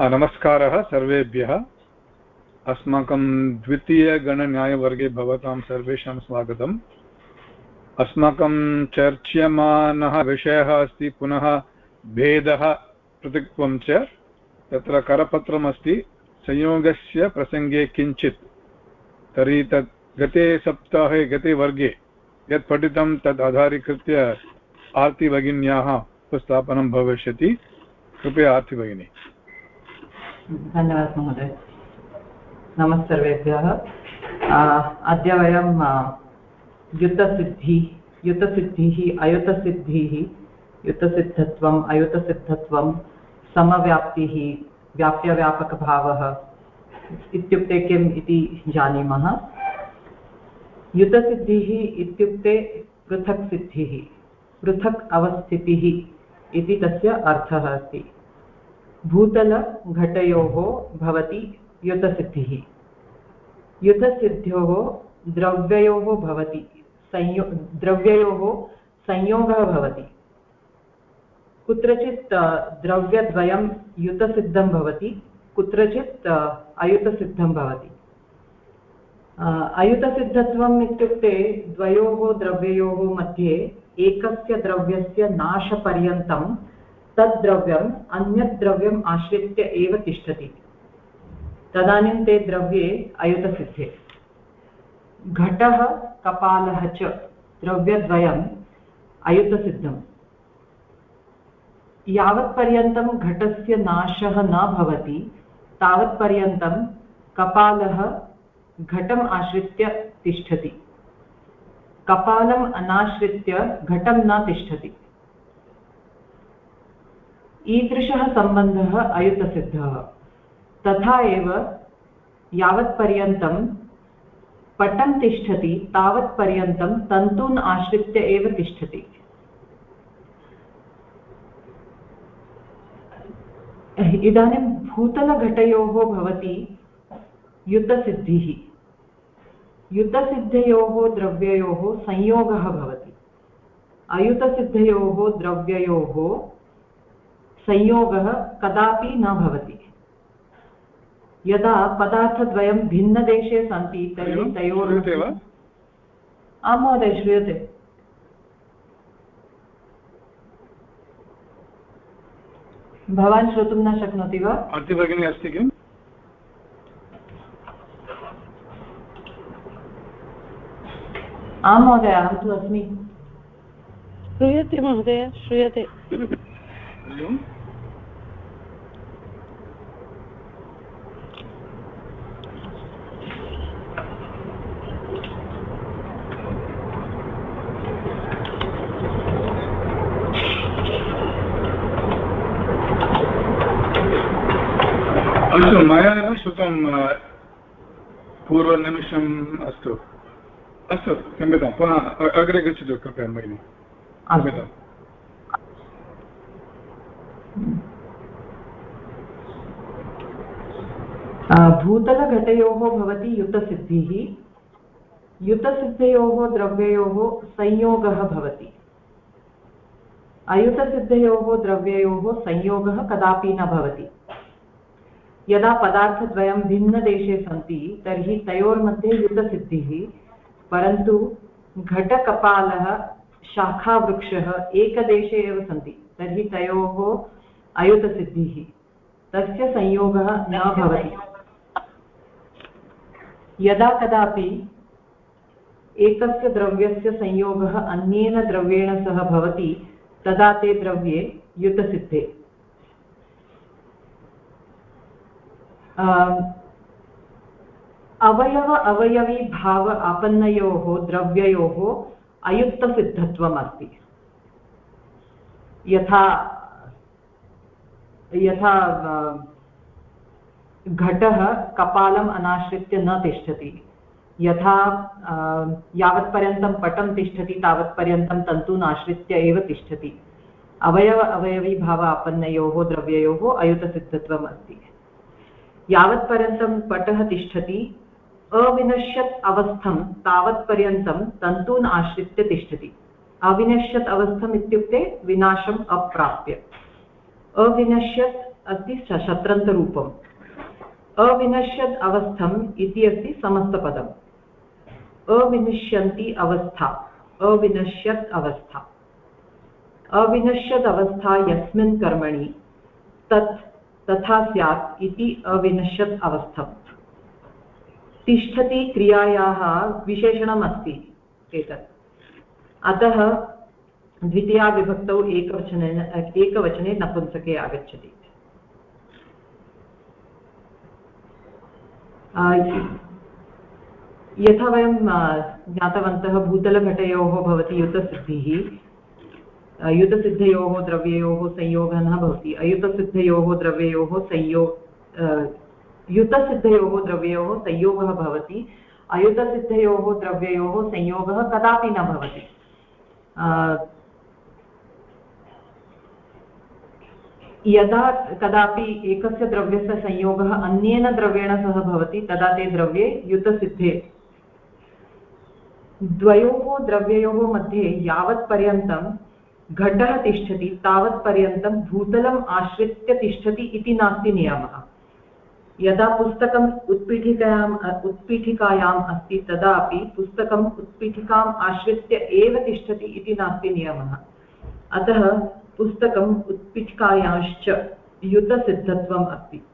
नमस्कारः सर्वेभ्यः। अस्माकं द्वितीयगणन्यायवर्गे भवतां सर्वेषां स्वागतम्। अस्माकं चर्च्यमानः विषयः अस्ति, पुनः भेदः पृथक्त्वं च। तत्र करपत्रमस्ति, संयोगस्य प्रसङ्गे किञ्चित्। तर्हि तत् गते सप्ताहे, गते वर्गे यत् पठितं तद् आधारीकृत्य आर्तिभगिन्याः उपस्थापनं भविष्यति। कृपया आर्तिभगिनी। धन्यवादः महोदय नमः सर्वेभ्यः अद्य वयं युतसिद्धि युतसिद्धिः अयुतसिद्धिः युतसिद्धत्वम् अयुतसिद्धत्वं समव्याप्तिः, व्याप्यव्यापकभावः इत्युक्ते किम् इति जानीमः। युतसिद्धिः इत्युक्ते पृथक् सिद्धिः, पृथक् अवस्थितिः इति तस्य अर्थः अस्ति। भूतलघटयोः भवति युतसिद्धिः युतसिद्ध्योः द्रव्ययोः भवति, संयो, द्रव्ययोः संयोगः भवति। कुत्रचित् द्रव्यद्वयं युतसिद्धं भवति, कुत्रचित् अयुतसिद्धं भवति। अयुतसिद्धत्वम् इत्युक्ते द्वयोः द्रव्ययोः मध्ये एकस्य द्रव्यस्य नाशपर्यन्तं तद्द्रव्यम् अन्यत् द्रव्यम् आश्रित्य एव तिष्ठति। तदानीं ते द्रव्ये अयुतसिद्धे। घटः, कपालः च द्रव्यद्वयम् अयुतसिद्धम्। यावत्पर्यन्तं घटस्य नाशः न भवति, तावत्पर्यन्तं कपालः घटम् आश्रित्य तिष्ठति। कपालम् अनाश्रित्य घटं न तिष्ठति। ईदृशः सम्बन्धः अयुतसिद्धः। तथा एव यावत्पर्यन्तं पटं तिष्ठति, तावत्पर्यन्तं तन्तून् आश्रित्य एव तिष्ठति। इदानीं भूतलघटयोः भवति युतसिद्धिः। युतसिद्धयोः द्रव्ययोः संयोगः भवति। अयुतसिद्धयोः द्रव्ययोः संयोगः कदापि न भवति। यदा पदार्थद्वयं भिन्नदेशे सन्ति तर्हि तयोः आं महोदय श्रूयते। भवान् श्रोतुं न शक्नोति वा? भगिनी अस्ति किम्? आं महोदय अहं तु अस्मि। श्रूयते महोदय श्रूयते अस्तु मया न श्रुतं पूर्वनिमिषम् अस्तु। अस्तु क्षम्यतां पुनः अग्रे गच्छतु कृपया भगिनि। क्षम्यताम् भूतलघटयोः भवति युतसिद्धिः युतसिद्धयोः द्रव्ययोः संयोगः भवति। अयुतसिद्धयोः द्रव्ययोः संयोगः कदापि न भवति। यदा पदार्थद्वयं भिन्नदेशे सन्ति तर्हि तयोर्मध्ये युतसिद्धिः परन्तु घटकपालः शाखावृक्षः एकदेशे एव सन्ति तर्हि तयोः अयुतसिद्धिः तस्य संयोगः न भवति। यदा कदापि एकस्य द्रव्यस्य संयोगः अन्येन द्रव्येण सह भवति तदा ते द्रव्ये युतसिद्धे अवयव अवयवीभाव आपन्नयोः, द्रव्ययोः अयुक्तसिद्धत्वम् अस्ति यथा यथा घटः कपालम् अनाश्रित्य न तिष्ठति। यथा यावत्पर्यन्तं पटं तिष्ठति, तावत्पर्यन्तं तन्तून् आश्रित्य एव तिष्ठति। अवयव अवयवीभाव आपन्नयोः, द्रव्ययोः अयुतसिद्धत्वम् अस्ति यावत्पर्यन्तं पटः तिष्ठति, अविनश्यत् अवस्थं तावत्पर्यन्तं तन्तून् आश्रित्य तिष्ठति। अविनश्यत् अवस्थम् इत्युक्ते विनाशम् अप्राप्य। अविनश्यत् अस्ति शत्रन्तरूपम्। अविनश्यत् अवस्थम् इति अस्ति समस्तपदम्। अविनश्यन्ति अवस्था। अविनश्यत् अवस्था। अविनश्यत् अवस्था यस्मिन् कर्मणि तत् तथा स्यात् इति अविनश्यत् अवस्थम्। तिष्ठति क्रियायाः विशेषणम् अस्ति एतत्। अतः द्वितीया विभक्तौ एकवचने एकवचने नपुंसके आगच्छति। यथा वयं ज्ञातवन्तः भूतलघटयोः भवति युतसिद्धिः। युतसिद्धयोः द्रव्ययोः संयोगः न भवति। अयुतसिद्धयोः द्रव्ययोः संयोग युतसिद्धयोः द्रव्ययोः संयोगः भवति। अयुतसिद्धयोः द्रव्ययोः संयोगः कदापि न भवति। यदा कदापि एकस्य द्रव्यस्य संयोगः अन्येन द्रव्येण सह भवति, तदा ते द्रव्ये युतसिद्धे द्वयोः द्रव्ययोः मध्ये यावत्पर्यन्तं घटः तिष्ठति, तावत्पर्यन्तं भूतलम् आश्रित्य तिष्ठति इति नास्ति नियमः। यदा पुस्तकम् उत्पीठिकायाम् उत्पीठिकायाम् अस्ति, तदापि पुस्तकम् उत्पीठिकाम् आश्रित्य एव तिष्ठति इति नास्ति नियमः। अतः पुस्तकम् उत्पीठिकायाश्च युतसिद्धत्वम् अस्ति।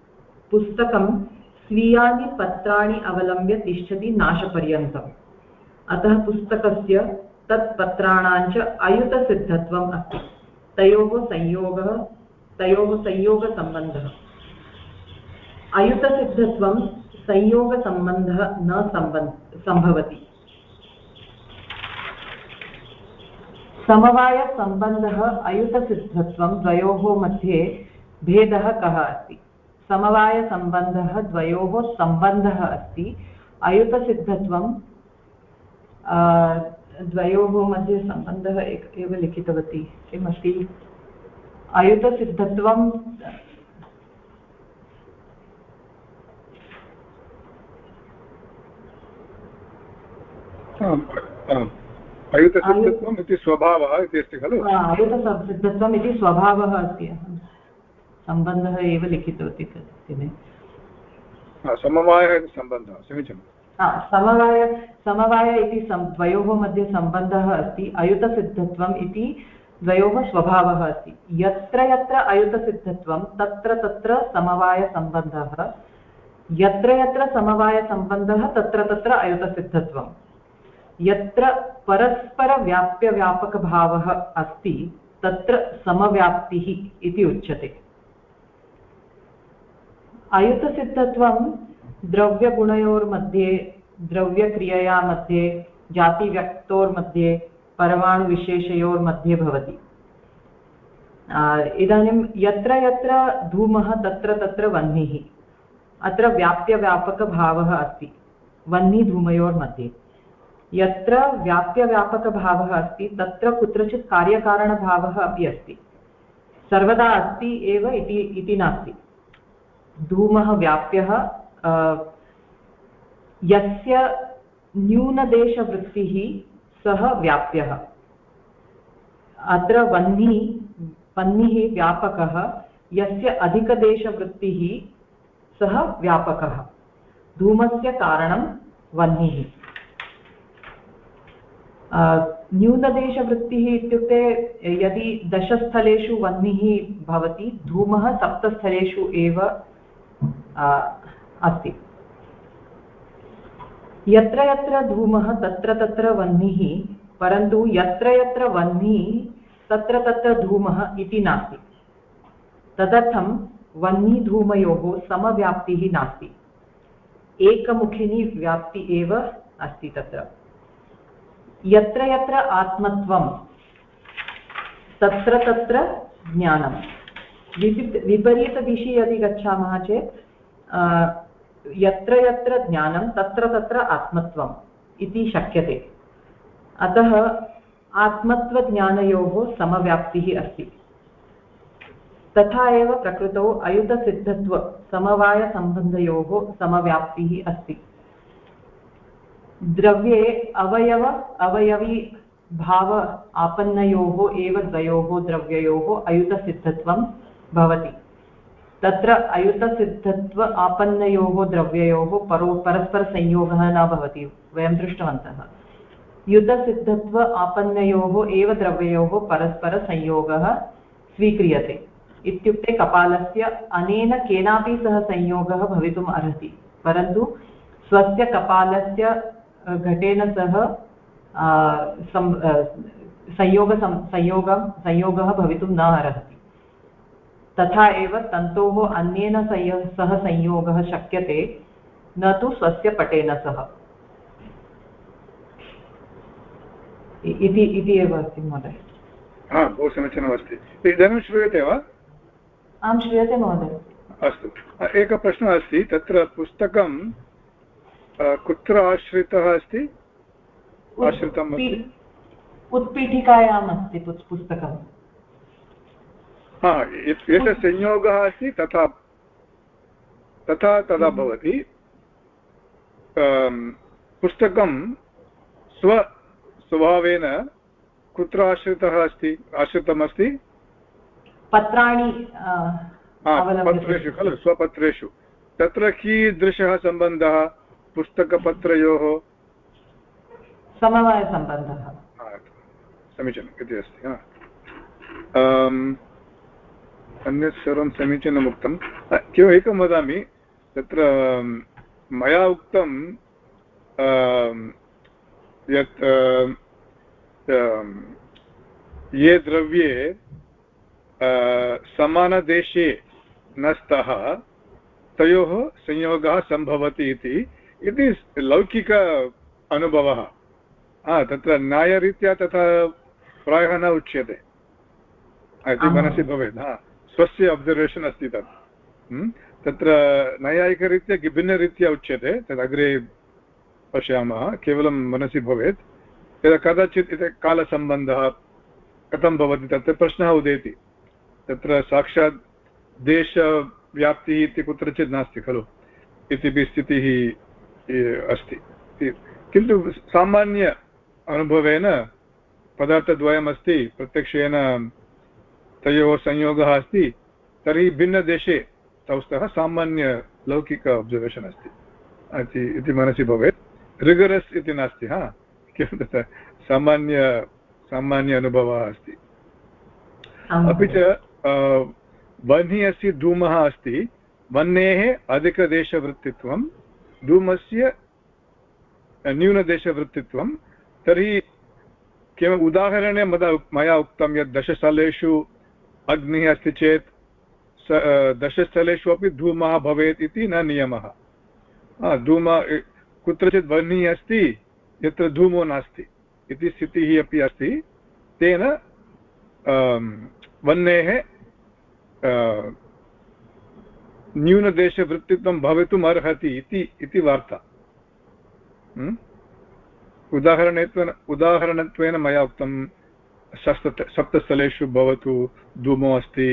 पुस्तकं स्वीयानि पत्राणि अवलम्ब्य तिष्ठति नाशपर्यन्तम्। अतः पुस्तकस्य तत्पत्राणाञ्च अयुतसिद्धत्वम् अस्ति। तयोः संयोगः, तयोः संयोगसम्बन्धः। अयुतसिद्धत्वं संयोगसम्बन्धः न सम्बन्, सम्भवति। समवायसम्बन्धः, अयुतसिद्धत्वं द्वयोः मध्ये भेदः कः अस्ति? समवायसम्बन्धः द्वयोः सम्बन्धः अस्ति। अयुतसिद्धत्वं द्वयोः मध्ये सम्बन्धः एव लिखितवती किमस्ति अयुतसिद्धत्वं अयुतसिद्धत्वम् इति स्वभावः इति अस्ति खलु? इति स्वभावः अस्ति। सम्बन्धः एव लिखितवती समवायः इति सम्बन्धः समीचीनं समवाय समवाय इति द्वयोः मध्ये सम्बन्धः अस्ति, अयुतसिद्धत्वम् इति द्वयोः स्वभावः अस्ति। यत्र यत्र अयुतसिद्धत्वं, तत्र तत्र समवायसम्बन्धः यत्र यत्र समवायसम्बन्धः तत्र तत्र अयुतसिद्धत्वम्। यत्र परस्परव्याप्यव्यापकभावः अस्ति, तत्र समव्याप्तिः इति उच्यते। अयुतसिद्धत्वं द्रव्यगुणयोर्मध्ये द्रव्यक्रियया मध्ये जातिव्यक्तोर्मध्ये, परमाणुविशेषयोर्मध्ये भवति। इदानीं यत्र यत्र धूमः, तत्र तत्र वह्निः, अत्र व्याप्यव्यापकभावः अस्ति, वह्निधूमयोर्मध्ये। यत्र व्याप्यव्यापकभावः अस्ति, तत्र कुत्रचित् कार्यकारणभावः अपि अस्ति। सर्वदा अस्ति एव इति नास्ति। धूमः, व्याप्यः यस्य न्यूनदेशवृत्तिः सः व्याप्यः। अत्र वह्निः वह्निः व्यापकः, यस्य अधिकदेशवृत्तिः सः व्यापकः। धूमस्य कारणं वह्निः। न्यूनदेशवृत्तिः इत्युक्ते यदि दशस्थलेषु वह्निः भवति, धूमः सप्तस्थलेषु एव अस्ति। यत्र यत्र धूमः, तत्र तत्र वह्निः, परन्तु यत्र यत्र वह्निः, तत्र तत्र धूमः इति नास्ति। तदर्थं वह्निधूमयोः समव्याप्तिः नास्ति। एकमुखिनी व्याप्ति एव अस्ति तत्र। यत्र यत्र आत्मत्वं, तत्र तत्र ज्ञानं विपरीतदिशि यदि गच्छामः चेत् यत्र यत्र ज्ञानं, तत्र तत्र आत्मत्वम् इति शक्यते। अतः आत्मत्वज्ञानयोः समव्याप्तिः अस्ति। तथा एव प्रकृतौ अयुतसिद्धत्वसमवायसम्बन्धयोः समव्याप्तिः अस्ति। द्रव्ये अवयव, अवयवी भाव आपन्नयोः एव द्वयोः द्रव्ययोः अयुतसिद्धत्वं भवति। तत्र अयुतसिद्धत्व आपन्नयोः द्रव्ययोः परो, परस्परसंयोगः न भवति, वयं दृष्टवन्तः। युतसिद्धत्व आपन्नयोः एव द्रव्ययोः परस्परसंयोगः स्वीक्रियते। इत्युक्ते कपालस्य अनेन केनापि सह संयोगः भवितुम् अर्हति, परन्तु स्वस्य कपालस्य घटेन सह संयोग संयोगं, संयोगः भवितुं न अर्हति। तथा एव तन्तोः अन्येन सह संयोगः शक्यते न तु स्वस्य पटेन सह। इति इति एव अस्ति महोदय। हा बहु समीचीनमस्ति इदानीं श्रूयते वा? आं श्रूयते महोदय। अस्तु। एकः प्रश्नः अस्ति तत्र पुस्तकं कुत्र आश्रितः अस्ति? आश्रितम् अस्ति? उत्पीठिकायाम् अस्ति पुस्तकं हा एषः संयोगः अस्ति तथा तथा तदा हम्म। भवति। पुस्तकं स्व स्वभावेन कुत्र आश्रितः अस्ति आश्रितमस्ति। पत्राणि पत्रेषु खलु स्वपत्रेषु। तत्र कीदृशः सम्बन्धः पुस्तकपत्रयोः? समवायसम्बन्धः। समीचीनम् इति अस्ति अन्यत् सर्वं समीचीनम् उक्तं केवलम् एकं वदामि तत्र मया उक्तं यत् ये द्रव्ये समानदेशे न स्तः तयोः संयोगः सम्भवति इति। इति लौकिक अनुभवः। तत्र न्यायरीत्या तथा प्रायः न उच्यते। इति मनसि भवेत् हा। स्वस्य अब्सर्वेशन् अस्ति तत्। तत्र नैयायिकरीत्या भिन्नरीत्या उच्यते तदग्रे पश्यामः, केवलं मनसि भवेत्। यदा कदाचित् कालसम्बन्धः कथं भवति, तत्र प्रश्नः उदेति। तत्र साक्षात् देशव्याप्तिः इति कुत्रचित् नास्ति, खलु? इति स्थितिः अस्ति। किन्तु सामान्य अनुभवेन पदार्थद्वयमस्ति, प्रत्यक्षेन तयोः संयोगः अस्ति। तर्हि भिन्नदेशे तौ स्तः सामान्यलौकिक अब्सर्वेशन् अस्ति। इति मनसि भवेत्। रिगरस् इति नास्ति हा? किं तत्र सामान्य सामान्य अनुभवः अस्ति। अपि च वह्नि अस्ति धूमः अस्ति। वह्नेः अधिकदेशवृत्तित्वं धूमस्य न्यूनदेशवृत्तित्वं। तर्हि किम् उदाहरणे मदा मया उक्तं यत् दशस्थलेषु अग्निः अस्ति चेत् दशस्थलेषु अपि धूमः भवेत् इति न नियमः। धूम कुत्रचित् वह्निः अस्ति यत्र धूमो नास्ति इति स्थितिः अपि अस्ति। तेन वह्नेः न्यूनदेशवृत्तित्वं भवितुम् अर्हति इति इति वार्ता। उदाहरणत्वेन उदाहरणत्वेन मया उक्तं सप्त सप्तस्थलेषु भवतु धूमो अस्ति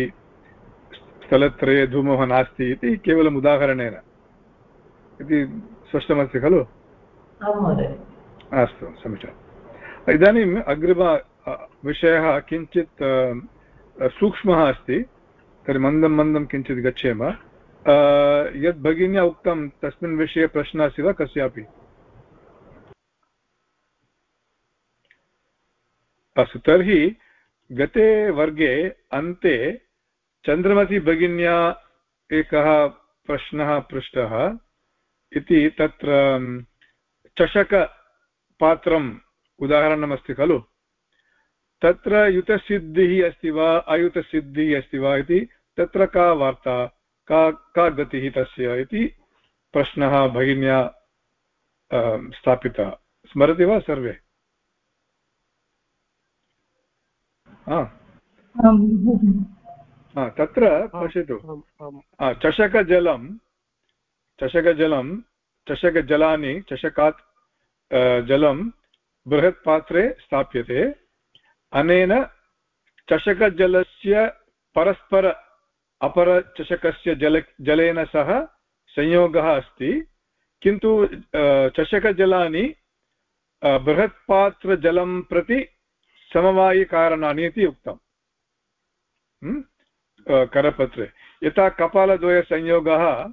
स्थलत्रये धूमः नास्ति इति केवलम् उदाहरणेन। इति स्पष्टमस्ति खलु? अस्तु समीचीनम् इदानीम् अग्रिम विषयः किञ्चित् सूक्ष्मः अस्ति तर्हि मन्दं मन्दं किञ्चित् गच्छेम। यद् भगिन्या उक्तं तस्मिन् विषये प्रश्नः अस्ति वा कस्यापि? अस्तु तर्हि गते वर्गे अन्ते चन्द्रमति भगिन्या एकः प्रश्नः पृष्टः इति तत्र चषकपात्रम् उदाहरणमस्ति खलु। तत्र युतसिद्धिः अस्ति वा अयुतसिद्धिः अस्ति वा इति तत्र का वार्ता, का का गतिः तस्य इति प्रश्नः भगिन्या स्थापितः। स्मरति वा सर्वे? तत्र पश्यतु। चषकजलं चषकजलं चषकजलानि चषकात् जलं बृहत् पात्रे स्थाप्यते। अनेन चषकजलस्य परस्पर अपरचषकस्य जल जलेन सह संयोगः अस्ति। किन्तु चषकजलानि बृहत्पात्रजलं प्रति समवायिकारणानि इति उक्तम्। करपत्रे। यथा कपालद्वयसंयोगः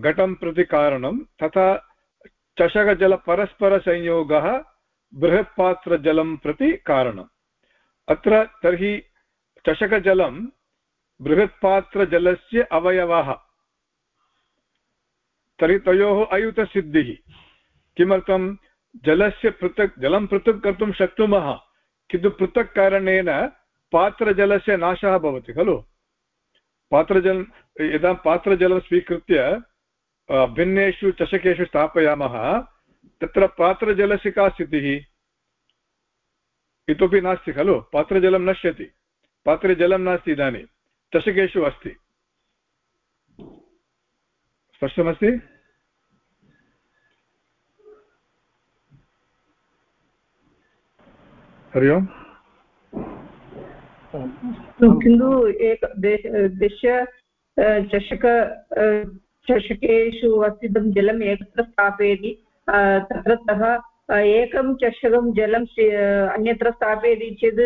घटं प्रति कारणं, तथा चषकजलपरस्परसंयोगः, बृहत्पात्रजलं प्रति कारणम्। अत्र तर्हि चषकजलं बृहत्पात्रजलस्य अवयवः। तर्हि तयोः अयुतसिद्धिः। किमर्थं जलस्य पृथक्, जलं पृथक् कर्तुं शक्नुमः। किन्तु पृथक् कारणेन पात्रजलस्य नाशः भवति, खलु? पात्रजलं, यदा पात्रजलं स्वीकृत्य भिन्नेषु चषकेषु स्थापयामः, तत्र पात्रजलस्य का स्थितिः इतोपि नास्ति, खलु? पात्रजलं नश्यति। पात्रे जलं नास्ति इदानीं। चषकेषु अस्ति। स्पष्टमस्ति? हरि ओम्। किन्तु एक दश चषक चषकेषु वसितं जलम् एकत्र स्थापयति। तत्रतः एकं चषकं जलं अन्यत्र स्थापयति चेत्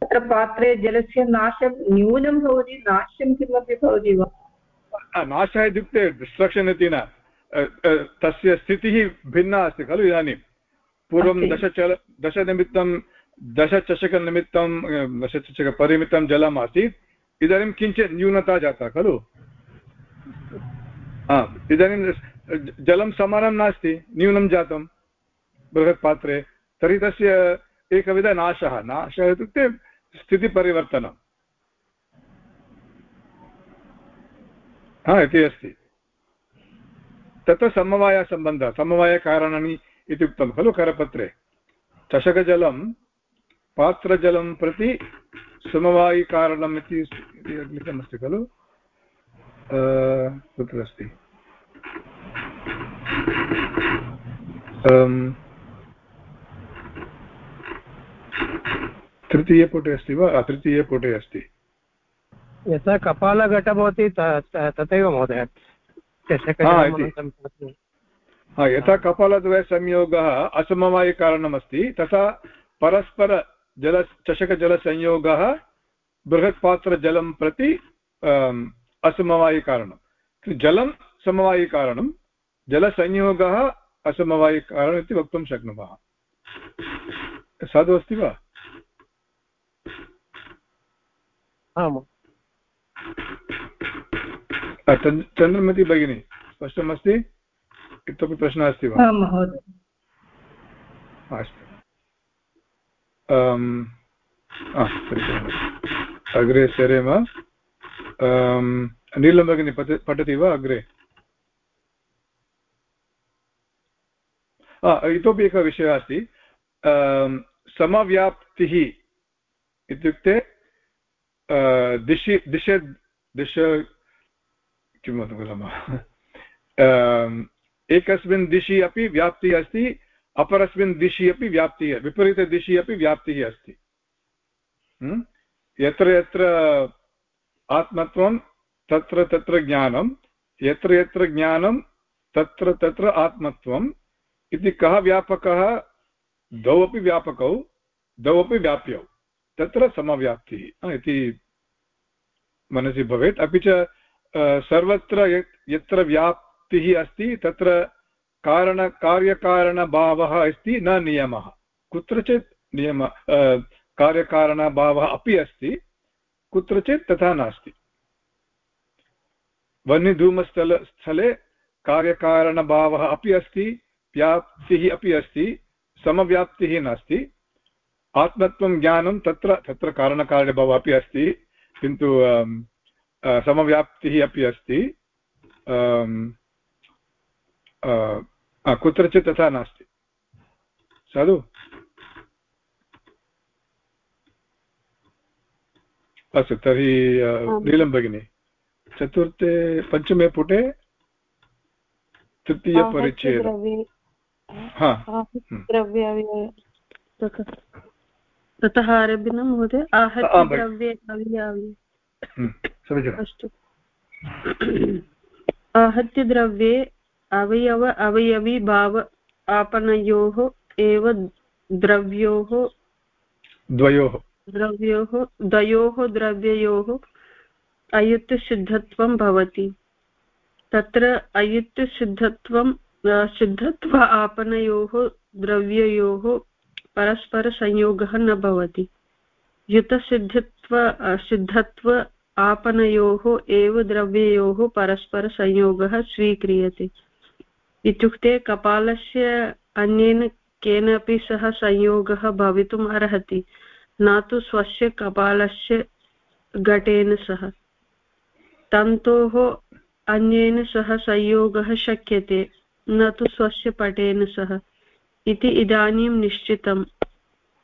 तत्र पात्रे जलस्य नाशं न्यूनं भवति नाशं किमपि भवति वा? नाशः इत्युक्ते डिस्ट्रक्षन् इति न। तस्य स्थितिः भिन्ना अस्ति खलु इदानीं पूर्वं दशचल दशनिमित्तं दशचषकनिमित्तं दशचषकपरिमितं जलम् आसीत्। इदानीं किञ्चित् न्यूनता जाता खलु? इदानीं जलं समानं नास्ति न्यूनं जातं बृहत् पात्रे। तर्हि तस्य एकविध नाशः नाशः इत्युक्ते स्थितिपरिवर्तनं। हा इति अस्ति। तत्र समवायसम्बन्धः समवायकारणानि इत्युक्तं खलु करपत्रे। चषकजलं पात्रजलं प्रति समवायिकारणम् इति लिखितमस्ति खलु? कुत्र अस्ति। तृतीयपुटे अस्ति वा? तृतीयपुटे अस्ति। यथा कपालघट भवति तथैव महोदय। यथा कपालद्वयसंयोगः असमवायिकारणमस्ति तथा परस्पर जल चषकजलसंयोगः बृहत्पात्रजलं प्रति असमवायिकारणं जलं समवायिकारणं जलसंयोगः असमवायिकारणम् इति वक्तुं शक्नुमः। साधु अस्ति वा? आम् चन्द्रमती भगिनी स्पष्टमस्ति? इतोपि प्रश्नः अस्ति वा? महोदय। अस्तु। अग्रे सरेम। नीलं भगिनी पठति वा अग्रे? इतोपि एकः विषयः अस्ति। समव्याप्तिः इत्युक्ते दिशि दिश दिश किं वदामः एकस्मिन् दिशि अपि व्याप्तिः अस्ति, अपरस्मिन् दिशि अपि व्याप्तिः, विपरीतदिशि अपि व्याप्तिः अस्ति। यत्र यत्र आत्मत्वं, तत्र तत्र ज्ञानं, यत्र यत्र ज्ञानं, तत्र तत्र आत्मत्वम् इति कः व्यापकः? द्वौ अपि व्यापकौ, द्वौ अपि व्याप्यौ। तत्र समव्याप्तिः इति मनसि भवेत्। अपि च सर्वत्र यत्र व्याप्तिः अस्ति, तत्र कारण, कार्यकारणभावः अस्ति, न नियमः। कुत्रचित् नियम कार्यकारणभावः अपि अस्ति, कुत्रचित् तथा नास्ति। वह्निधूमस्थल, स्थले कार्यकारणभावः अपि अस्ति, व्याप्तिः अपि अस्ति, समव्याप्तिः नास्ति। आत्मत्वं, ज्ञानं तत्र तत्र कारणकारणभावः अपि अस्ति, किन्तु समव्याप्तिः अपि अस्ति। कुत्रचित् तथा नास्ति। साधु? अस्तु तर्हि नीलं भगिनि। चतुर्थे पञ्चमे पुटे तृतीयपरिच्छेद हम्म। ततः आरभ्य न महोदय? आहत्य द्रव्ये हम्म, अस्तु। आहत्य द्रव्ये अवयव अवयवी भाव आपणयोः एव द्रव्योः द्वयोः। द्रव्योः द्वयोः द्रव्ययोः अयुक्तसिद्धत्वं भवति। तत्र अयुक्तसिद्धत्वं सिद्धत्व आपनयोः द्रव्ययोः परस्परसंयोगः न भवति। युतसिद्धित्व सिद्धत्व आपनयोः एव द्रव्ययोः परस्परसंयोगः स्वीक्रियते। इत्युक्ते कपालस्य अन्येन केनापि सह संयोगः भवितुम् अर्हति, न तु स्वस्य कपालस्य घटेन सह। तन्तोः अन्येन सह संयोगः शक्यते, न तु स्वस्य पटेन सह। इति इदानीं निश्चितं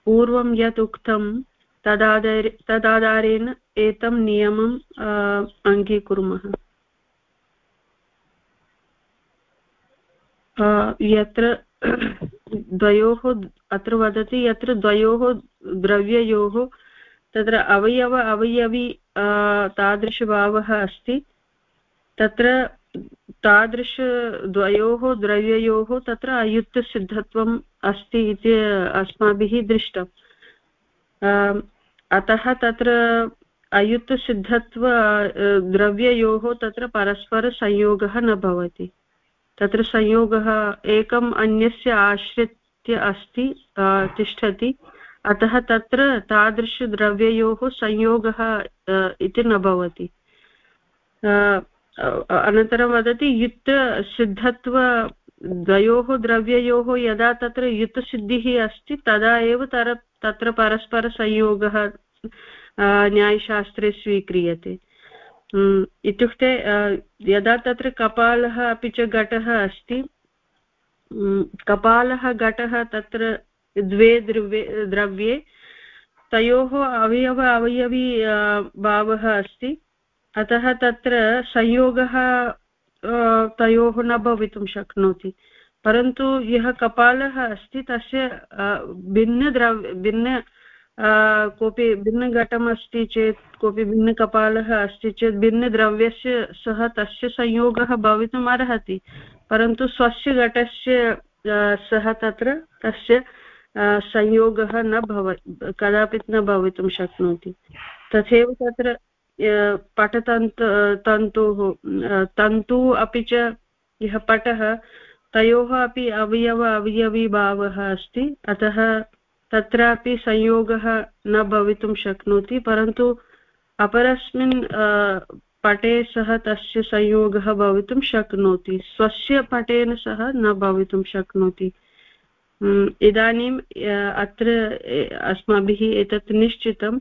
पूर्वं यत् उक्तं तदाधारे तदाधारेण एतं नियमम् अङ्गीकुर्मः। यत्र द्वयोः अत्र वदति यत्र द्वयोः द्रव्ययोः तत्र अवयव अवयवी तादृशभावः अस्ति। तत्र तादृशद्वयोः द्रव्ययोः तत्र अयुक्तसिद्धत्वम् अस्ति इति अस्माभिः दृष्टम्। अतः तत्र अयुक्तसिद्धत्व द्रव्ययोः तत्र परस्परसंयोगः न भवति। तत्र संयोगः एकम् अन्यस्य आश्रित्य अस्ति तिष्ठति। अतः तत्र तादृशद्रव्ययोः संयोगः इति न भवति। अनन्तरं वदति युक्तसिद्धत्व द्वयोः द्रव्ययोः यदा तत्र युतसिद्धिः अस्ति, तदा एव तर, तत्र परस्परसंयोगः न्यायशास्त्रे स्वीक्रियते। इत्युक्ते यदा तत्र कपालः अपि च घटः अस्ति कपालः घटः तत्र द्वे द्रव्ये द्रव्ये, तयोः अवयव, अवयवी भावः अस्ति, अतः तत्र संयोगः तयोः न भवितुं शक्नोति, परन्तु यः कपालः अस्ति, तस्य भिन्नद्रव्य भिन्न कोऽपि भिन्नघटम् अस्ति चेत्, कोऽपि भिन्नकपालः अस्ति चेत्, भिन्नद्रव्यस्य सह तस्य संयोगः भवितुम् अर्हति। परन्तु स्वस्य घटस्य सह तत्र तस्य संयोगः न भव कदापि न भवितुं शक्नोति। तथैव तत्र पटतन्त् तन्तोः तन्तु अपि च, यः पटः, तयोः अपि अवयव, अवयवीभावः अस्ति। अतः तत्रापि संयोगः न भवितुं शक्नोति, परन्तु अपरस्मिन् पटे सह तस्य संयोगः भवितुं शक्नोति, स्वस्य पटेन सह न भवितुं शक्नोति। इदानीं अत्र अस्माभिः एतत् निश्चितं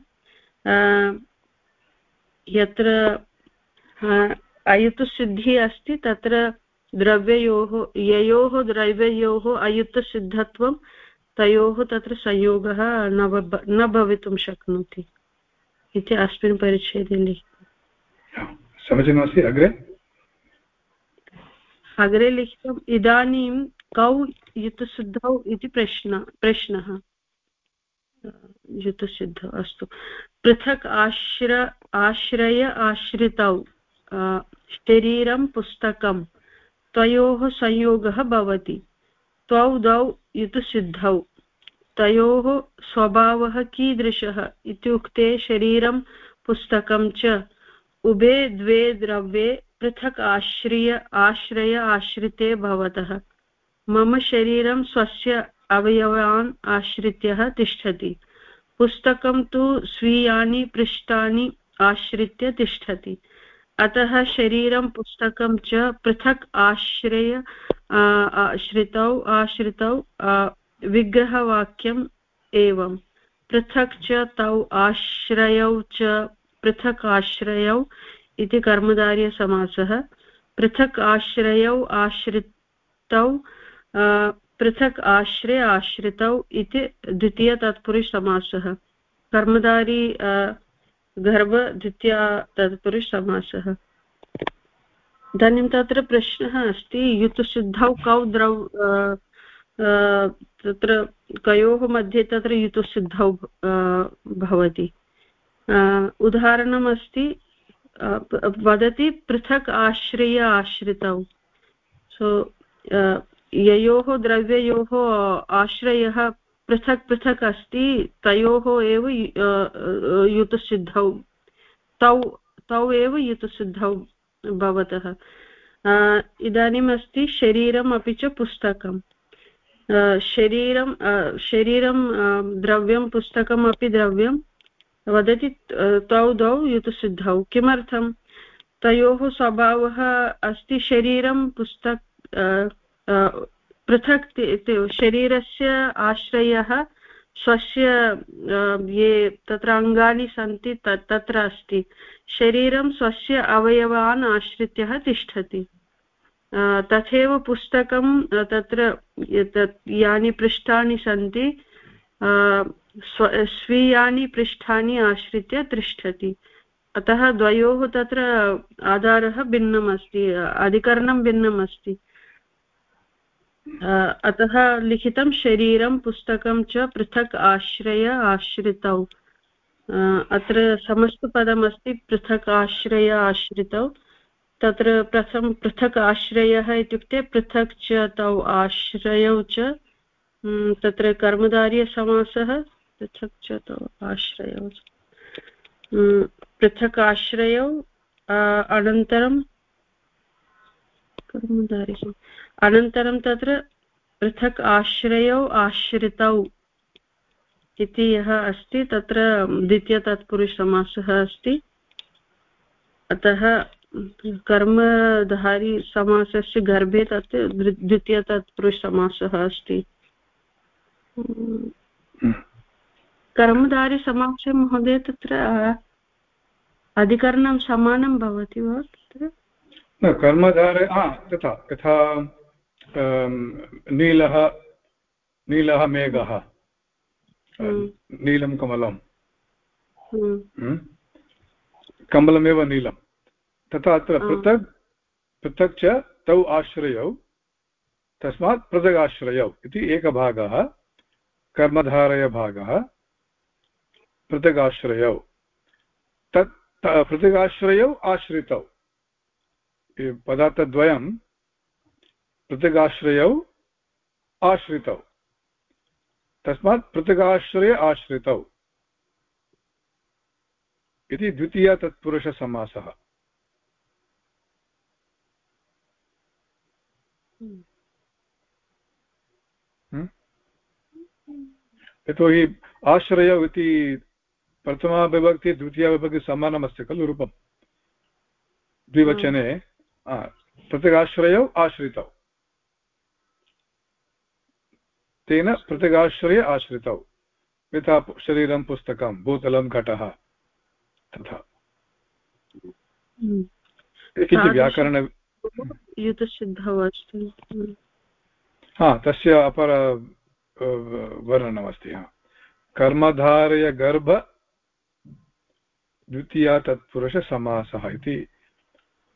यत्र अयुतसिद्धिः अस्ति, तत्र द्रव्ययोः, ययोः द्रव्ययोः अयुतसिद्धत्वं तयोः तत्र संयोगः न न भवितुं शक्नोति इति अस्मिन् परिच्छेदे लिखितम् समीचीनमस्ति अग्रे? अग्रे लिखितम् इदानीं कौ युतसिद्धौ इति प्रश्न प्रश्नः। युतसिद्धौ अस्तु। पृथक् आश्र आश्रय आश्रितौ शरीरं पुस्तकं तयोः संयोगः भवति। त्वौ द्वौ युतसिद्धौ। तयोः स्वभावः कीदृशः इत्युक्ते शरीरं, पुस्तकं च। उभे द्वे द्रव्ये पृथक् आश्रिय, आश्रय आश्रिते भवतः। मम शरीरं स्वस्य अवयवान् आश्रित्य तिष्ठति। पुस्तकं तु स्वीयानि, पृष्ठानि आश्रित्य तिष्ठति। अतः शरीरं, पुस्तकं च पृथक् आश्रय आश्रितौ आश्रितौ विग्रहवाक्यम् एवं। पृथक् च तौ आश्रयौ च पृथक् आश्रयौ इति कर्मधार्यसमासः। पृथक् आश्रयौ, आश्रितौ पृथक् आश्रय, आश्रितौ इति द्वितीयतत्पुरुषसमासः। कर्मधारी गर्भ द्वितीया तत्पुरुषसमासः इदानीं तत्र प्रश्नः अस्ति, युतसिद्धौ कौ द्रव तत्र कयोः मध्ये तत्र युतसिद्धौ भवति? उदाहरणमस्ति वदति पृथक् आश्रय आश्रितौ। सो ययोः द्रव्ययोः आश्रयः पृथक् पृथक् अस्ति तयोः एव युतसिद्धौ। तौ तौ एव युतसिद्धौ भवतः। इदानीम् अस्ति शरीरम् अपि च पुस्तकं शरीरं शरीरं द्रव्यं, पुस्तकम् अपि द्रव्यं वदति तौ, द्वौ युतसिद्धौ। किमर्थं? तयोः स्वभावः अस्ति शरीरं पुस्तक पृथक् शरीरस्य आश्रयः, स्वस्य ये तत्र अङ्गानि सन्ति तत्र अस्ति। शरीरं स्वस्य अवयवान् आश्रित्य तिष्ठति। तथैव पुस्तकं तत्र यानि पृष्ठानि सन्ति स्व, स्वीयानि पृष्ठानि आश्रित्य तिष्ठति। अतः द्वयोः तत्र आधारः भिन्नम् अस्ति अधिकरणं भिन्नम् अस्ति अतः लिखितं शरीरं पुस्तकं च पृथक् आश्रय आश्रितौ। अत्र समस्तपदमस्ति पृथक् आश्रय आश्रितौ। तत्र प्रथम पृथक् आश्रयः इत्युक्ते पृथक् च तौ आश्रयौ च। तत्र कर्मधार्यसमासः पृथक् च तौ आश्रयौ। पृथक् आश्रयौ अनन्तरं कर्मधारि अनन्तरं तत्र पृथक् आश्रयौ आश्रितौ इति यः अस्ति तत्र द्वितीयतत्पुरुषसमासः अस्ति। अतः कर्मधारी समासस्य गर्भे तत् द्वितीयतत्पुरुषसमासः अस्ति। कर्मधारिसमासे महोदय तत्र अधिकरणं समानं भवति वा तत्र? न कर्मधारे हा तथा यथा नीलः नीलः मेघः हम्म। नीलं कमलं हम्म। हम्म। कमलमेव नीलं तथा अत्र पृथक् पृथक् च तौ आश्रयौ तस्मात् पृथक् आश्रयौ इति एकभागः कर्मधारयभागः पृथगाश्रयौ तत् पृथगाश्रयौ आश्रितौ पदार्थद्वयं पृथगाश्रयौ आश्रितौ। तस्मात् पृथगाश्रय आश्रितौ। इति द्वितीयतत्पुरुषसमासः। हम्म। यतोहि आश्रयौ इति प्रथमा विभक्ति द्वितीया विभक्ति समानमस्ति खलु रूपं द्विवचने पृथगाश्रयौ आश्रितौ तेन पृथगाश्रय आश्रितौ यथा शरीरं पुस्तकं भूतलं घटः तथा। किञ्चित् व्याकरण हा तस्य अपर वर्णनमस्ति हा कर्मधारय गर्भ द्वितीया तत्पुरुषसमासः इति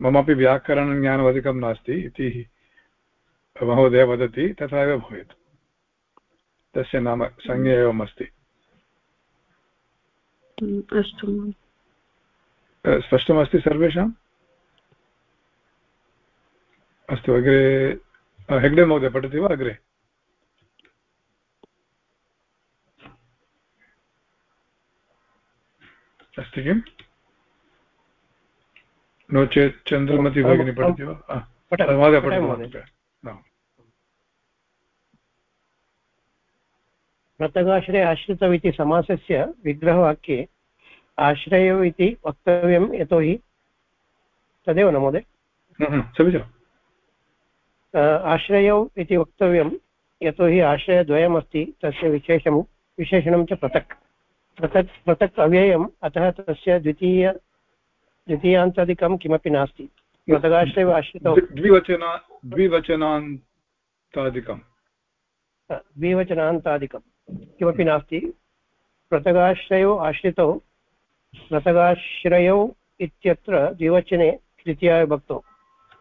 ममापि व्याकरणज्ञानम् अधिकं नास्ति इति महोदय वदति तथा एव भवेत्। तस्य नाम संज्ञा एवम् अस्ति अस्तु स्पष्टमस्ति सर्वेषाम्? अस्तु अग्रे हेग्डे महोदय पठति वा अग्रे? अस्ति किम्? नो चेत् चन्द्रमति भगिनी पठति वा महोदय पठतु इति समासस्य विग्रहवाक्ये आश्रयौ इति वक्तव्यं यतोहि तदेव न महोदय समीचीनम् आश्रयौ इति वक्तव्यं यतोहि आश्रयद्वयमस्ति तस्य विशेषं विशेषणं च पृथक् पृथक् पृथक् अव्ययम् अतः तस्य द्वितीय द्वितीयान्तादिकं किमपि नास्ति। पृथगाश्रयव आश्रितौ। द्विवचना द्विवचनान्तादिकं द्विवचनान्तादिकं। किमपि नास्ति। पृथगाश्रयौ आश्रितौ। पृथगाश्रयौ इत्यत्र द्विवचने द्वितीयाविभक्तौ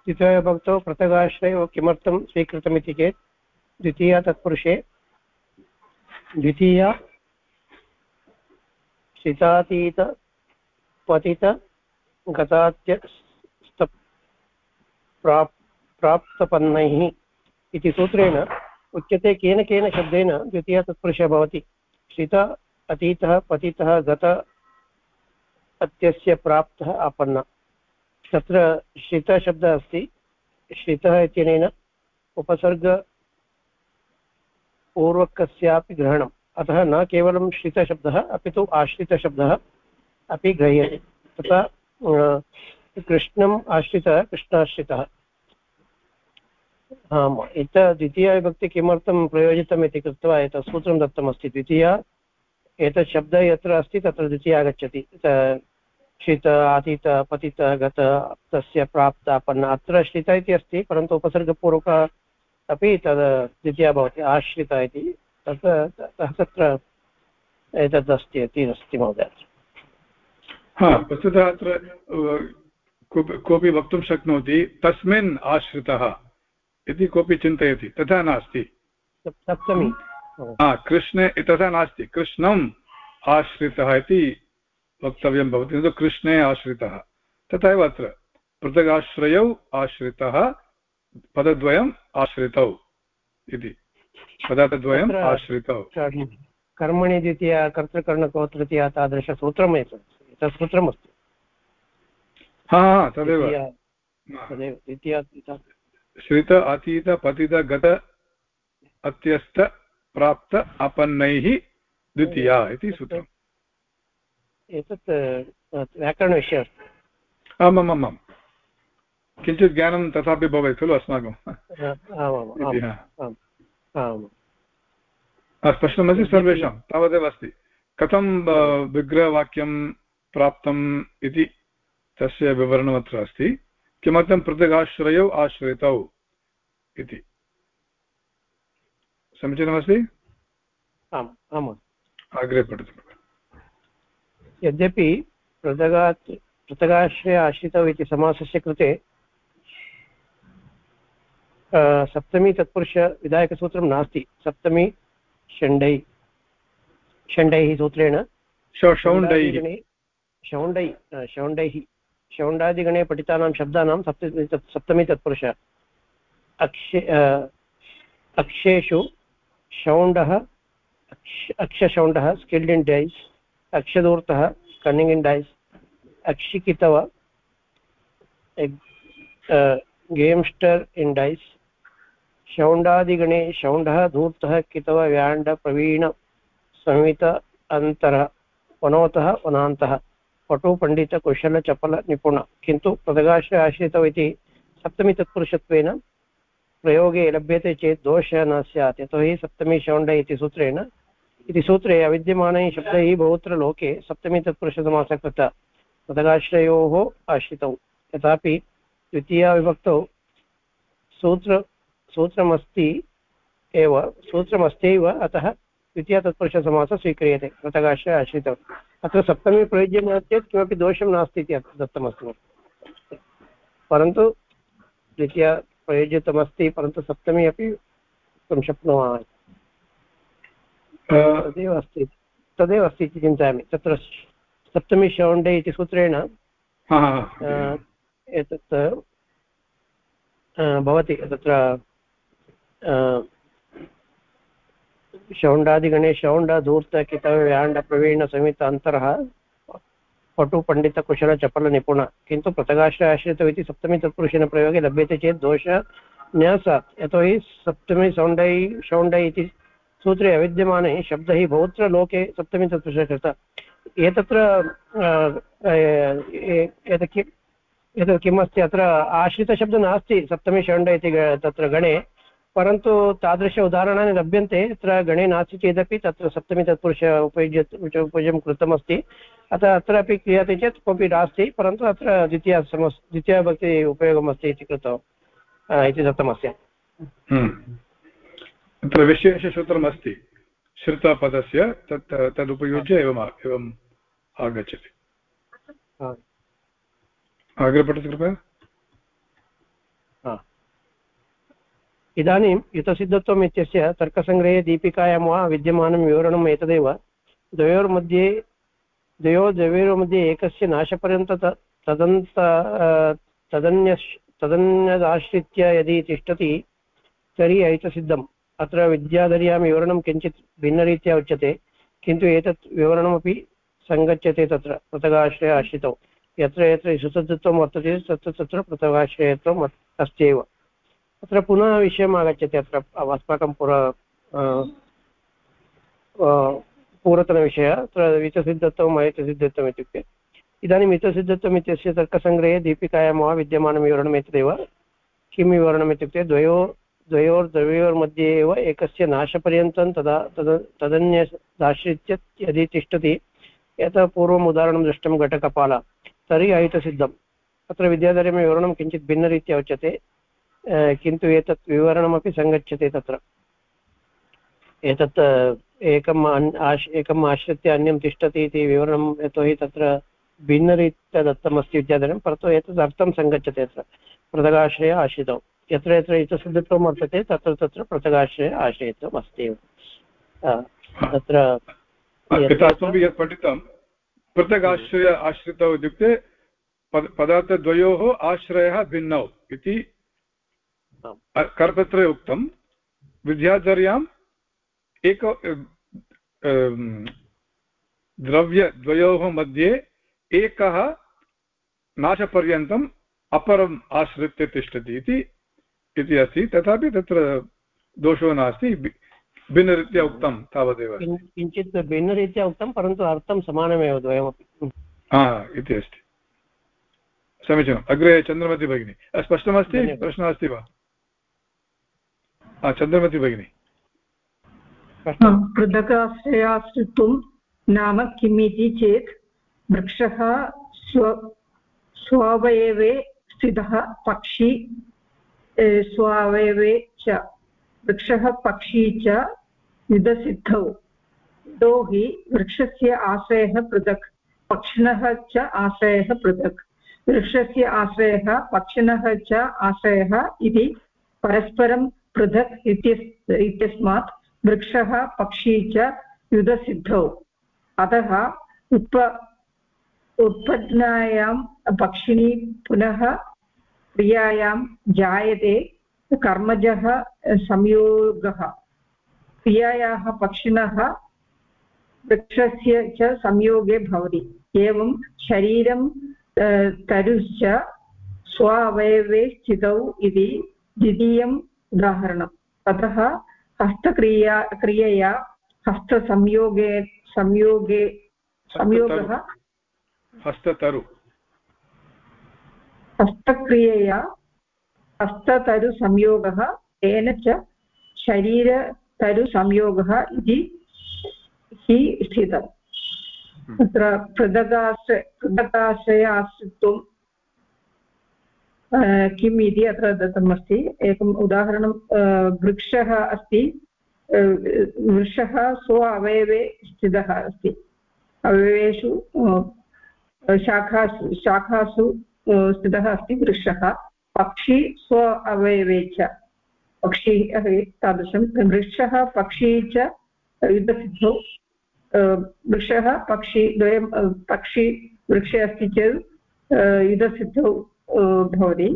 द्वितीयाविभक्तौ पृथगाश्रयौ किमर्थं स्वीकृतमिति चेत् द्वितीया तत्पुरुषे द्वितीया स्थितातीत पतित गतात्य प्राप् प्राप्तपन्नैः इति सूत्रेण उच्यते केन केन शब्देन द्वितीया तत्पुरुषः भवति। श्रित, अतीतः, पतितः, गत अत्यस्य प्राप्तः आपन्न। तत्र श्रितशब्दः अस्ति। श्रितः इत्यनेन उपसर्गपूर्वकस्यापि ग्रहणम्। अतः न केवलं श्रितशब्दः अपि तु आश्रितशब्दः अपि ग्रह्यते। तथा कृष्णम् आश्रितः, कृष्णाश्रितः। आम् इत द्वितीयाविभक्ति किमर्थं प्रयोजितम् इति कृत्वा एतत् सूत्रं दत्तमस्ति। द्वितीया, एतत् शब्दः यत्र अस्ति तत्र द्वितीया आगच्छति। श्रित, आतीत, पतित, गत, तस्य प्राप्त अपन्न अत्र श्रित इति अस्ति, परन्तु उपसर्गपूर्वक अपि तद् द्वितीया भवति, आश्रित इति। तत् तत्र एतद् अस्ति, इति अस्ति महोदय। हा। वस्तुतः अत्र कोऽपि वक्तुं शक्नोति तस्मिन् आश्रितः इति कोऽपि चिन्तयति तथा नास्ति। सप्तमी। कृष्णे तथा नास्ति कृष्णम् आश्रितः इति वक्तव्यं भवति किन्तु कृष्णे आश्रितः। तथा एव अत्र पृथगाश्रयौ आश्रितः पदद्वयम् आश्रितौ इति। पदार्थद्वयम् आश्रितौ। कर्मणि द्वितीया कर्तृकर्णकोत्रतीया तादृशसूत्रम् सूत्रमस्ति। हा हा तदेव। तदेव द्वितीया श्रित अतीत पतित गत अत्यस्त प्राप्त अपन्नैः द्वितीया इति सूत्रम्। एतत् व्याकरणविषयः अस्ति। आमामाम् किञ्चित् ज्ञानं तथापि भवेत् खलु अस्माकम् स्पष्टमस्ति सर्वेषां। तावदेव अस्ति। कथं विग्रहवाक्यं प्राप्तम् इति तस्य विवरणमत्र अस्ति। किमर्थं पृथगाश्रयौ आश्रितौ इति? समीचीनमस्ति? आम् आम्। अग्रे पठतु यद्यपि पृथगात् पृथगाश्रय आश्रितौ इति समासस्य कृते सप्तमी तत्पुरुषविधायकसूत्रं नास्ति। सप्तमी षण्डै षण्डैः सूत्रेण शौण्डैः शौण्डै शौण्डैः, शौण्डादिगणे पठितानां शब्दानां सप्तमी सप्तमी तत्पुरुष। अक्षे अक्षेषु शौण्डः, अक्ष, अक्षशौण्डः, स्किल्ड् इन् डैस्, अक्षदूर्तः, कन्निङ्ग् इन् डैस्, अक्षिकितव गेम्स्टर् इन् डैस्, शौण्डादिगणे शौण्डः, धूर्तः, कितव, व्याण्ड, प्रवीण संवित अन्तरः, वनोतः, वनान्तः। पटुपण्डितकुशलचपलनिपुण किन्तु पदगाश्रय आश्रितौ इति सप्तमी तत्पुरुषत्वेन प्रयोगे लभ्यते चेत् दोषः न स्यात्। यतोहि सप्तमी शौण्ड इति सूत्रेण, इति सूत्रे अविद्यमानैः शब्दैः बहुत्र लोके सप्तमी तत्पुरुषसमासः कृता पदगाश्रयोः आश्रितौ। तथापि द्वितीया विभक्तौ सूत्र, सूत्रमस्ति एव, सूत्रमस्त्यैव अतः द्वितीया तत्पुरुषसमासः स्वीक्रियते पृथगाश्रय आश्रितौ। अत्र सप्तमी प्रयुज्यं चेत् किमपि दोषं नास्ति इति दत्तमस्ति परन्तु द्वितीया प्रयोजितमस्ति परन्तु सप्तमी अपि वक्तुं शक्नुमः। तदेव अस्ति तदेव अस्ति इति चिन्तयामि। तत्र सप्तमी शौण्डे इति सूत्रेण एतत् भवति तत्र शौण्डादिगणे शौण्ड धूर्त कितव्याण्ड प्रवीण, समित अन्तरः पटुपण्डितकुशलचपलनिपुण किन्तु पृथगाश्रयाश्रितौ इति सप्तमी तत्पुरुषेण प्रयोगे लभ्यते चेत् दोषः न स्यात्। यतोहि सप्तमी सौण्डै शौण्डै इति सूत्रे अविद्यमाने शब्दैः बहुत्र लोके सप्तमी तत्पुरुषः कृत। एतत्र एतत् किम् एतत् किम् अस्ति अत्र आश्रितशब्दः नास्ति। सप्तमी षण्ड इति तत्र गणे परन्तु तादृश उदाहरणानि लभ्यन्ते तत्र गणे नास्ति चेदपि तत्र सप्तमी तत्पुरुष उपयुज्य उपयुजं कृतमस्ति। अतः अत्रापि क्रियते चेत् कोऽपि नास्ति परन्तु अत्र द्वितीया समस् द्वितीयाभक्ति उपयोगमस्ति इति कृत्वा इति दत्तमस्ति। हम्म। अत्र विशेषसूत्रमस्ति श्रुतपदस्य तत् तदुपयुज्य एवम् एवम् आगच्छति। अग्रे पठतु कृपया। इदानीं युतसिद्धत्वम् इत्यस्य तर्कसङ्ग्रहे दीपिकायां वा विद्यमानं विवरणम् एतदेव। द्वयोर्मध्ये द्वयोः द्वयोर्मध्ये एकस्य नाशपर्यन्त तदन्त तदन्य तदन्यदाश्रित्य यदि तिष्ठति, तर्हि ऐतसिद्धं अत्र विद्याधर्यां विवरणं किञ्चित् भिन्नरीत्या उच्यते, किन्तु एतत् विवरणमपि सङ्गच्छते तत्र पृथगाश्रय आश्रितौ यत्र यत्र सुसज्जत्वं वर्तते, तत्र तत्र पृथगाश्रयत्वम् अस्त्येव। अत्र पुनः विषयम् आगच्छति, अत्र अस्माकं पुर पूर्वतनविषयः अत्र वितसिद्धत्वम् अयतसिद्धत्वम् इत्युक्ते। इदानीम् इतसिद्धत्वम् इत्यस्य तर्कसङ्ग्रहे दीपिकायां वा विद्यमानं विवरणम् एतदेव। किं विवरणम् इत्युक्ते, द्वयो, द्वयोर्द्रवयोर्मध्ये एव एकस्य नाशपर्यन्तं तदा, तद तदन्यदाश्रित्य यदि तिष्ठति, यतः पूर्वम् उदाहरणं दृष्टं घटकपाल, तर्हि अहितसिद्धम्। अत्र विद्याधर्यं विवरणं किञ्चित् भिन्नरीत्या उच्यते। किन्तु एतत् विवरणमपि सङ्गच्छते तत्र। एतत् एकम् आश्, एकम् आश्रित्य अन्यं तिष्ठति इति विवरणं यतोहि तत्र भिन्नरीत्या दत्तमस्ति विद्याधर्यं परन्तु एतत् अर्थं सङ्गच्छते अत्र। पृथगाश्रय आश्रितौ। यत्र यत्र इतसिद्धत्वं वर्तते, तत्र तत्र पृथगाश्रय आश्रयत्वम् अस्ति तत्र पठितं, पृथगाश्रय आश्रितौ इत्युक्ते पदार्थद्वयोः आश्रयः भिन्नौ इति करपत्रे उक्तं विद्याधर्याम् एक द्रव्यद्वयोः मध्ये एकः नाशपर्यन्तम् अपरम् आश्रित्य तिष्ठति इति इति अस्ति। तथापि तत्र दोषो नास्ति। भिन्नरीत्या उक्तं तावदेव किञ्चित् भिन्नरीत्या उक्तं परन्तु अर्थं समानमेव द्वयमपि। हा इति अस्ति। समीचीनम्। अग्रे चन्द्रमति भगिनी। स्पष्टमस्ति प्रश्नः अस्ति वा? चन्द्रमति भगिनी पृथकाश्रयाश्रितुं नाम किम् इति चेत् वृक्षः स्व स्वावयवे स्थितः पक्षी स्वावयवे च वृक्षः पक्षी च युधसिद्धौ यतोहि वृक्षस्य आश्रयः पृथक् पक्षिणः च आश्रयः पृथक् वृक्षस्य आश्रयः पक्षिणः च आश्रयः इति परस्परं पृथक् इत्यस्मात् वृक्षः, पक्षी च युधसिद्धौ। अतः उप उत्पन्नायां पक्षिणी पुनः क्रियायां जायते कर्मजः संयोगः। क्रियायाः पक्षिणः वृक्षस्य च संयोगे भवति। एवं शरीरं तरुश्च स्व अवयवे स्थितौ इति द्वितीयम् उदाहरणम् अतः हस्तक्रिया क्रियया हस्तसंयोगे संयोगे संयोगः हस्ततरु। हस्तक्रियया हस्ततरुसंयोगः तेन च शरीरतरुसंयोगः इति हि स्थितम्। हम्म। तत्र पृथगाश्र पृथगाश्रयाश्रित्वं किम् इति अत्र दत्तमस्ति। एकम् उदाहरणं वृक्षः अस्ति। वृक्षः स्व अवयवे स्थितः अस्ति। अवयवेषु शाखासु शाखासु स्थितः अस्ति वृक्षः। पक्षी स्व अवयवे च। पक्षी तादृशं। वृक्षः, पक्षी च, युद्धसिद्धौ। वृक्षः, पक्षी, द्वयं पक्षी वृक्षे अस्ति चेत् युद्धसिद्धौ। भवति।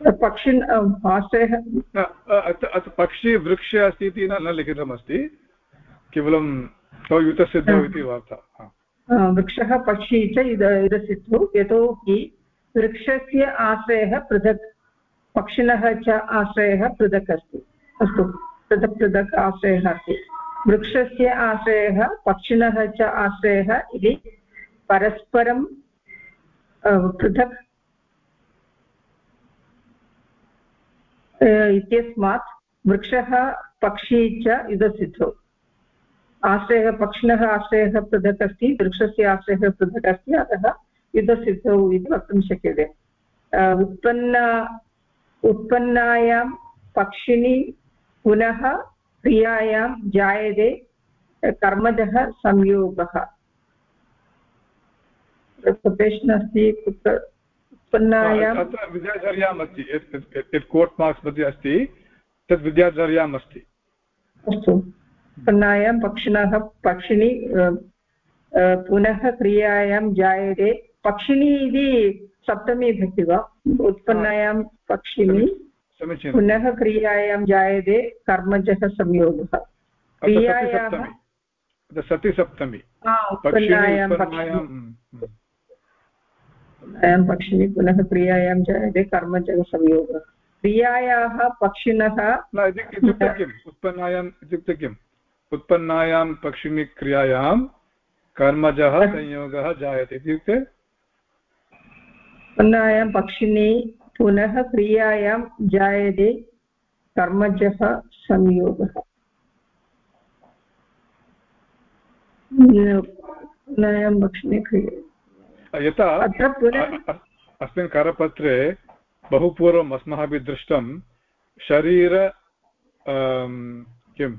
पक्षिन् आश्रयः पक्षी वृक्षे अस्ति इति न लिखितमस्ति। केवलं तौ युतसिद्धौ इति वार्ता। वृक्षः पक्षी च इद इदसिद्धौ यतोहि वृक्षस्य आश्रयः पृथक् पक्षिणः च आश्रयः पृथक् अस्ति। अस्तु पृथक् पृथक् आश्रयः अस्ति वृक्षस्य आश्रयः, पक्षिणः च आश्रयः इति परस्परं पृथक् इत्यस्मात् वृक्षः, पक्षी च युधसिद्धौ आश्रयः, पक्षिणः आश्रयः पृथक् अस्ति, वृक्षस्य आश्रयः पृथक् अस्ति, अतः युधसिद्धौ इति वक्तुं शक्यते। उत्पन्न, उत्पन्नायां पक्षिणी पुनः क्रियायां जायते कर्मजः संयोगः। प्रश्नः अस्ति कुत्र उत्पन्नायाम् अत्र विद्याचर्याम् अस्ति यत् कोर्ट् मार्क्स् मध्ये अस्ति विद्याचर्याम् अस्ति अस्तु। उत्पन्नायां पक्षिणः पक्षिणी पुनः क्रियायां जायते। पक्षिणी इति सप्तमी भवति वा? उत्पन्नायां पक्षिणि। समीचीनं। पुनः क्रियायां जायते कर्मजः संयोगः क्रियायाः सति सप्तमी हम्म, हम्म। पक्षिणि पुनः क्रियायां जायते कर्मजः संयोगः क्रियायाः पक्षिणः इत्युक्ते किम्? उत्पन्नायाम् इत्युक्ते किम्? उत्पन्नायां पक्षिणि क्रियायां कर्मजः संयोगः जायते। इत्युक्ते उत्पन्नायां पक्षिणि पुनः क्रियायां जायते कर्मजः संयोगः। यथा अस्मिन् करपत्रे बहु पूर्वम् अस्माभिः दृष्टं शरीर अं, किम्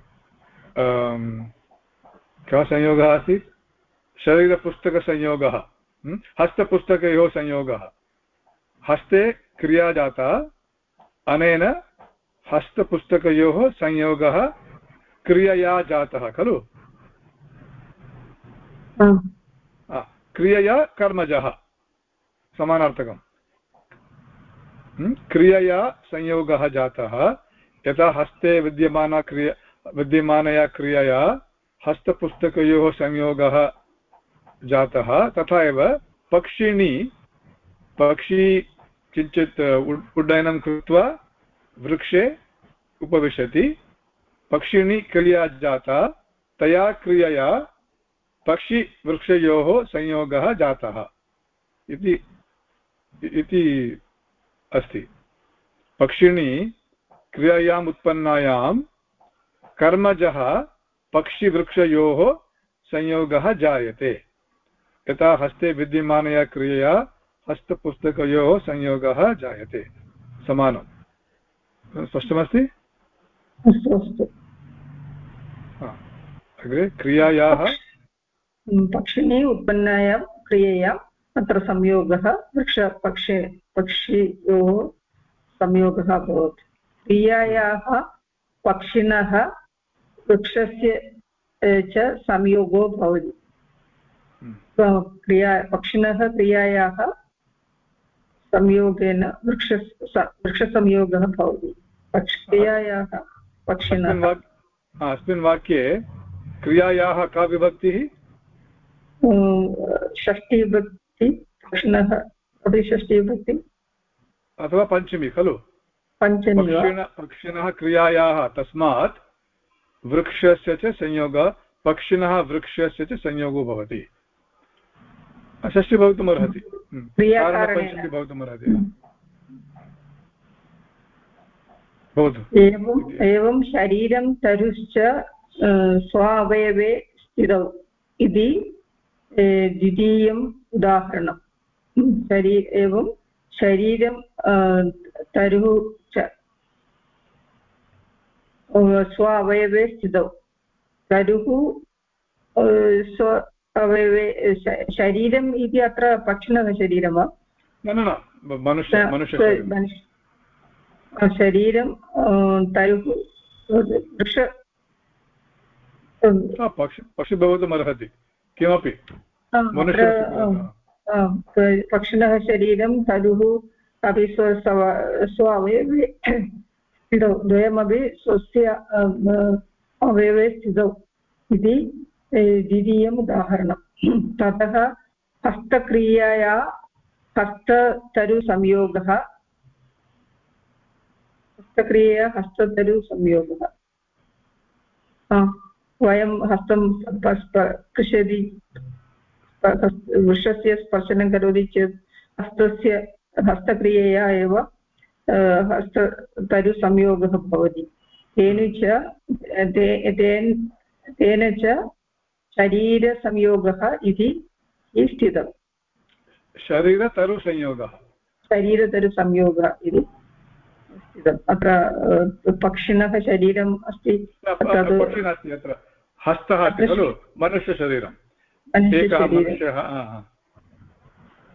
अं, कः संयोगः आसीत्? शरीरपुस्तकसंयोगः? हस्तपुस्तकयोः संयोगः। हस्ते क्रिया जाता अनेन हस्तपुस्तकयोः संयोगः क्रियया जातः खलु क्रियया कर्मजः समानार्थकम्? क्रियया संयोगः जातः यथा हस्ते विद्यमाना क्रिया विद्यमानया क्रियया हस्तपुस्तकयोः संयोगः जातः तथा एव पक्षिणी पक्षी किञ्चित् उड्- उड्डयनं कृत्वा वृक्षे उपविशति। पक्षिणी क्रिया जाता, तया क्रियया पक्षिवृक्षयोः संयोगः जातः। इति अस्ति। पक्षिणी क्रियायाम् उत्पन्नायां कर्मजः पक्षिवृक्षयोः संयोगः जायते। यथा हस्ते विद्यमानया क्रियया हस्तपुस्तकयोः संयोगः जायते। समानं स्पष्टमस्ति? अस्तु अस्तु। अग्रे क्रियायाः? पक्षिणी उत्पन्नायां क्रिययाम् अत्र संयोगः वृक्षपक्षे पक्षियोः संयोगः अभवत् क्रियायाः पक्षिणः वृक्षस्य च संयोगो भवति। क्रिया पक्षिणः क्रियायाः संयोगेन वृक्ष वृक्षसंयोगः भवति। पक्ष क्रियायाः पक्षिणः। अस्मिन् वाक्ये क्रियायाः का विभक्तिः? षष्टिविभक्ति पक्षिणः अपि षष्टिविभक्ति अथवा पञ्चमी खलु? पञ्चमी पक्षिण क्रियायाः तस्मात् वृक्षस्य च संयोगः पक्षिणः वृक्षस्य च संयोगो भवति। षष्ठी भवितुमर्हति। कारणपञ्चमी भवितुमर्हति भवतु एवम् एवं शरीरं तरुश्च स्व अवयवे स्थितौ। इति द्वितीयम् उदाहरणं शरी एवं शरीरं तरुः च स्व अवयवे स्थितौ। तरुः स्व शरीरम् इति अत्र पक्षिणः शरीरं वा न न मनुष्य मनुष्य- शरीरं अ, तरुः वृक्ष हा, पक्षि पक्षि भवितुमर्हति किमपि पक्षिणः शरीरं तरुः अपि स्व स्व- अवयवे स्थितौ द्वयमपि स्वस्य अवयवे स्थितौ इति द्वितीयम् उदाहरणं ततः हस्तक्रियया हस्ततरुसंयोगः। हस्तक्रियया हस्ततरुसंयोगः। वयं हस्तं हस्त- वृक्षस्य स्पर्शनं करोति चेत् हस्तस्य, हस्तक्रियया एव हस्ततरुसंयोगः भवति। तेन च तेन च शरीरसंयोगः इति स्थितम् शरीरतरुसंयोगः। शरीरतरुसंयोगः इति स्थितम् अत्र पक्षिणः शरीरम् अस्ति। नास्ति अत्र हस्तः अस्ति खलु? मनुष्यशरीरम्। एकः मनुष्यशरीरं मनुष्यः।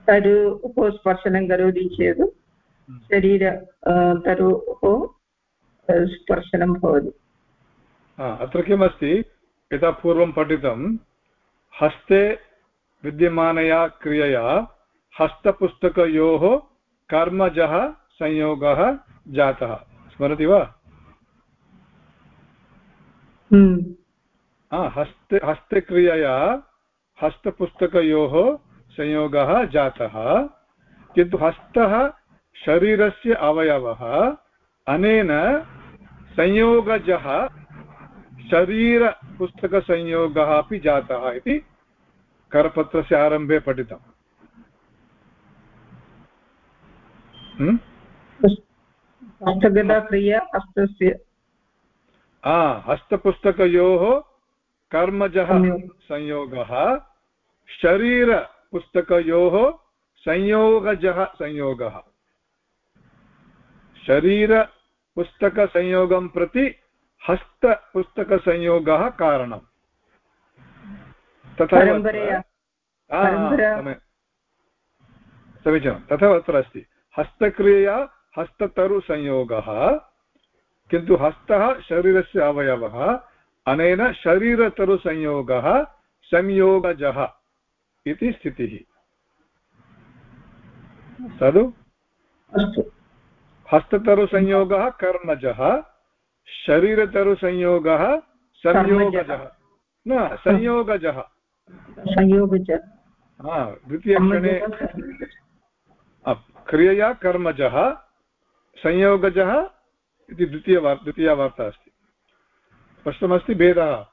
तरुः स्पर्शनं करोति चेत् शरीर अ, तरुः स्पर्शनं भवति। अत्र किमस्ति? यथा पूर्वं पठितं हस्ते विद्यमानया क्रियया हस्तपुस्तकयोः कर्मजः संयोगः जातः। स्मरति वा? हम्म। हस्त हस्तक्रियया हस्तपुस्तकयोः संयोगः जातः। किन्तु हस्तः शरीरस्य अवयवः अनेन संयोगजः शरीरपुस्तकसंयोगः अपि जातः इति करपत्रस्य आरम्भे पठितम्। हस्तगतक्रिया हस्तस्य। हस्तपुस्तकयोः कर्मजः संयोगः। शरीरपुस्तकयोः संयोगजः संयोगः। शरीरपुस्तकसंयोगं प्रति हस्तपुस्तकसंयोगः कारणम्। तथा समीचीनं। तथा अत्र अस्ति। हस्तक्रियया हस्ततरुसंयोगः किन्तु हस्तः शरीरस्य अवयवः अनेन शरीरतरुसंयोगः संयोगजः इति स्थितिः। खलु हस्ततरुसंयोगः कर्मजः शरीरतरुसंयोगः संयोगजः। न संयोगजः। संयोगजः। द्वितीयक्षणे क्रियया कर्मजः संयोगजः इति द्वितीयवार् द्वितीया वार्ता अस्ति। स्पष्टमस्ति भेदः?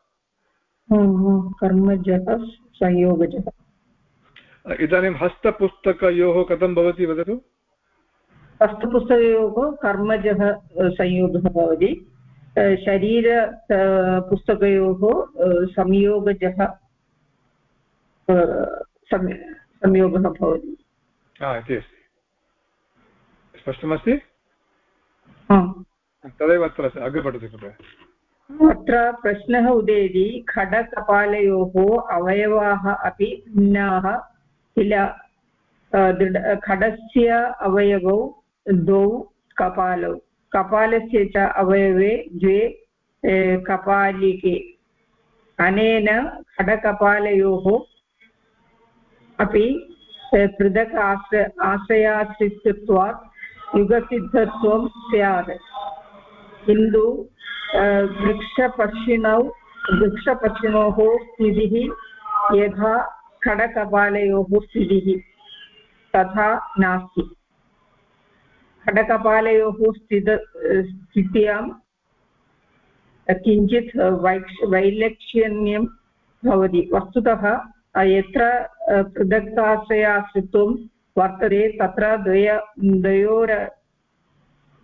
कर्मजः संयोगजः। इदानीं हस्तपुस्तकयोः कथं भवति वदतु? हस्तपुस्तकयोः कर्मजः संयोगः भवति। शरीर पुस्तकयोः संयोगजः संयोगः भवति। इति अस्ति। स्पष्टमस्ति? तदेव अत्र अग्रे पठतु कृपया। अत्र प्रश्नः उदेति खडकपालयोः अवयवाः अपि भिन्नाः किल खडस्य अवयवौ द्वौ कपालौ। कपालस्य च अवयवे द्वे कपालिके। अनेन खडकपालयोः अपि पृथक् आश्र आश्रयाश्रितत्वात् युगसिद्धत्वं स्यात्। किन्तु वृक्षपक्षिणौ, वृक्षपक्षिणोः स्थितिः यथा खडकपालयोः स्थितिः तथा नास्ति। खडकपालयोः स्थित स्थित्यां किञ्चित् वैक्ष, वैलक्षण्यं भवति। वस्तुतः यत्र पृथक्ताश्रयाश्रित्वं वर्तते, तत्र द्वय, द्वयोर,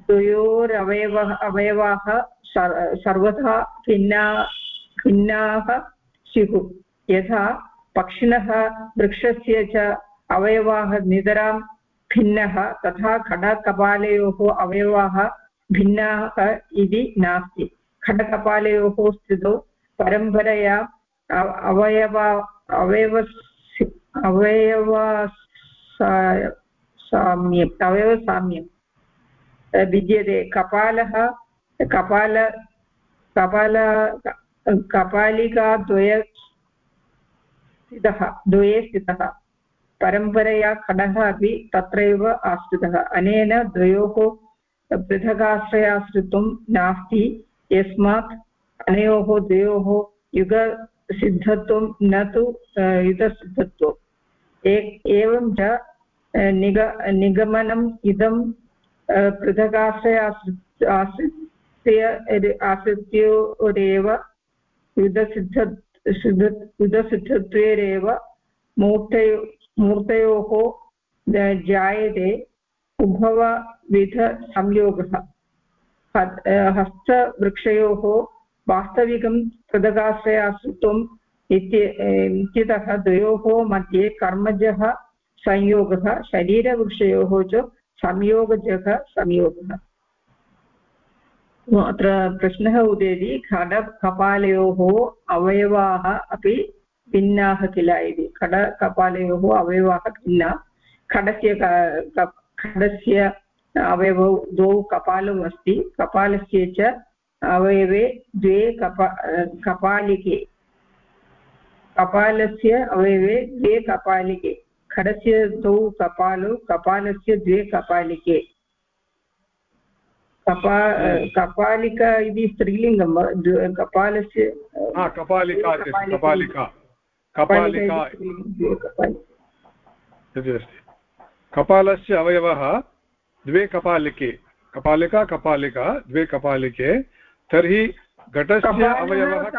द्वयोरवयवः, अवयवाः सर्वथा भिन्ना भिन्नाः स्युः। यथा पक्षिणः वृक्षस्य च अवयवाः नितरां भिन्नः, तथा खडकपालयोः अवयवाः भिन्नाः इति नास्ति। खडकपालयोः स्थितौ परम्परया अवयव अवयव अवयव साम्यम् अवयवसाम्यं विद्यते। कपालः, कपाल कपाल कपालिकाद्वय स्थितः द्वये स्थितः परम्परया खडः अपि तत्रैव आश्रितः। अनेन द्वयोः पृथगाश्रयाश्रित्वं नास्ति, यस्मात् अनयोः द्वयोः युगसिद्धत्वं न तु युगसिद्धत्वम्। एवं च निग निगमनम् इदं पृथगाश्रय आश्रित्य आश्रित्योरेव युधसिद्ध युधसिद्धत्वेरेव मूर्तयो मूर्तयोः जायते उभवविधसंयोगः हस्तवृक्षयोः वास्तविकं पृथगाश्रयाश्रित्वम् इत्यतः द्वयोः मध्ये कर्मजः संयोगः, शरीरवृक्षयोः च संयोगजः संयोगः। अत्र प्रश्नः उदेति, खडकपालयोः अवयवाः अपि भिन्नाः किल इति खडकपालयोः अवयवाः भिन्ना खडस्य खडस्य अवयवौ द्वौ कपालौ अस्ति कपालस्य च अवयवे द्वे कपा कपालिके कपालस्य अवयवे द्वे कपालिके खडस्य द्वौ कपालौ कपालस्य द्वे कपालिके कपा कपालिका इति स्त्रीलिङ्गं कपालस्य कपालिका कपालिका कपालिका इति अस्ति कपालस्य अवयवः द्वे कपालिके। कपालिका कपालिका द्वे कपालिके। तर्हि घटस्य अवयवः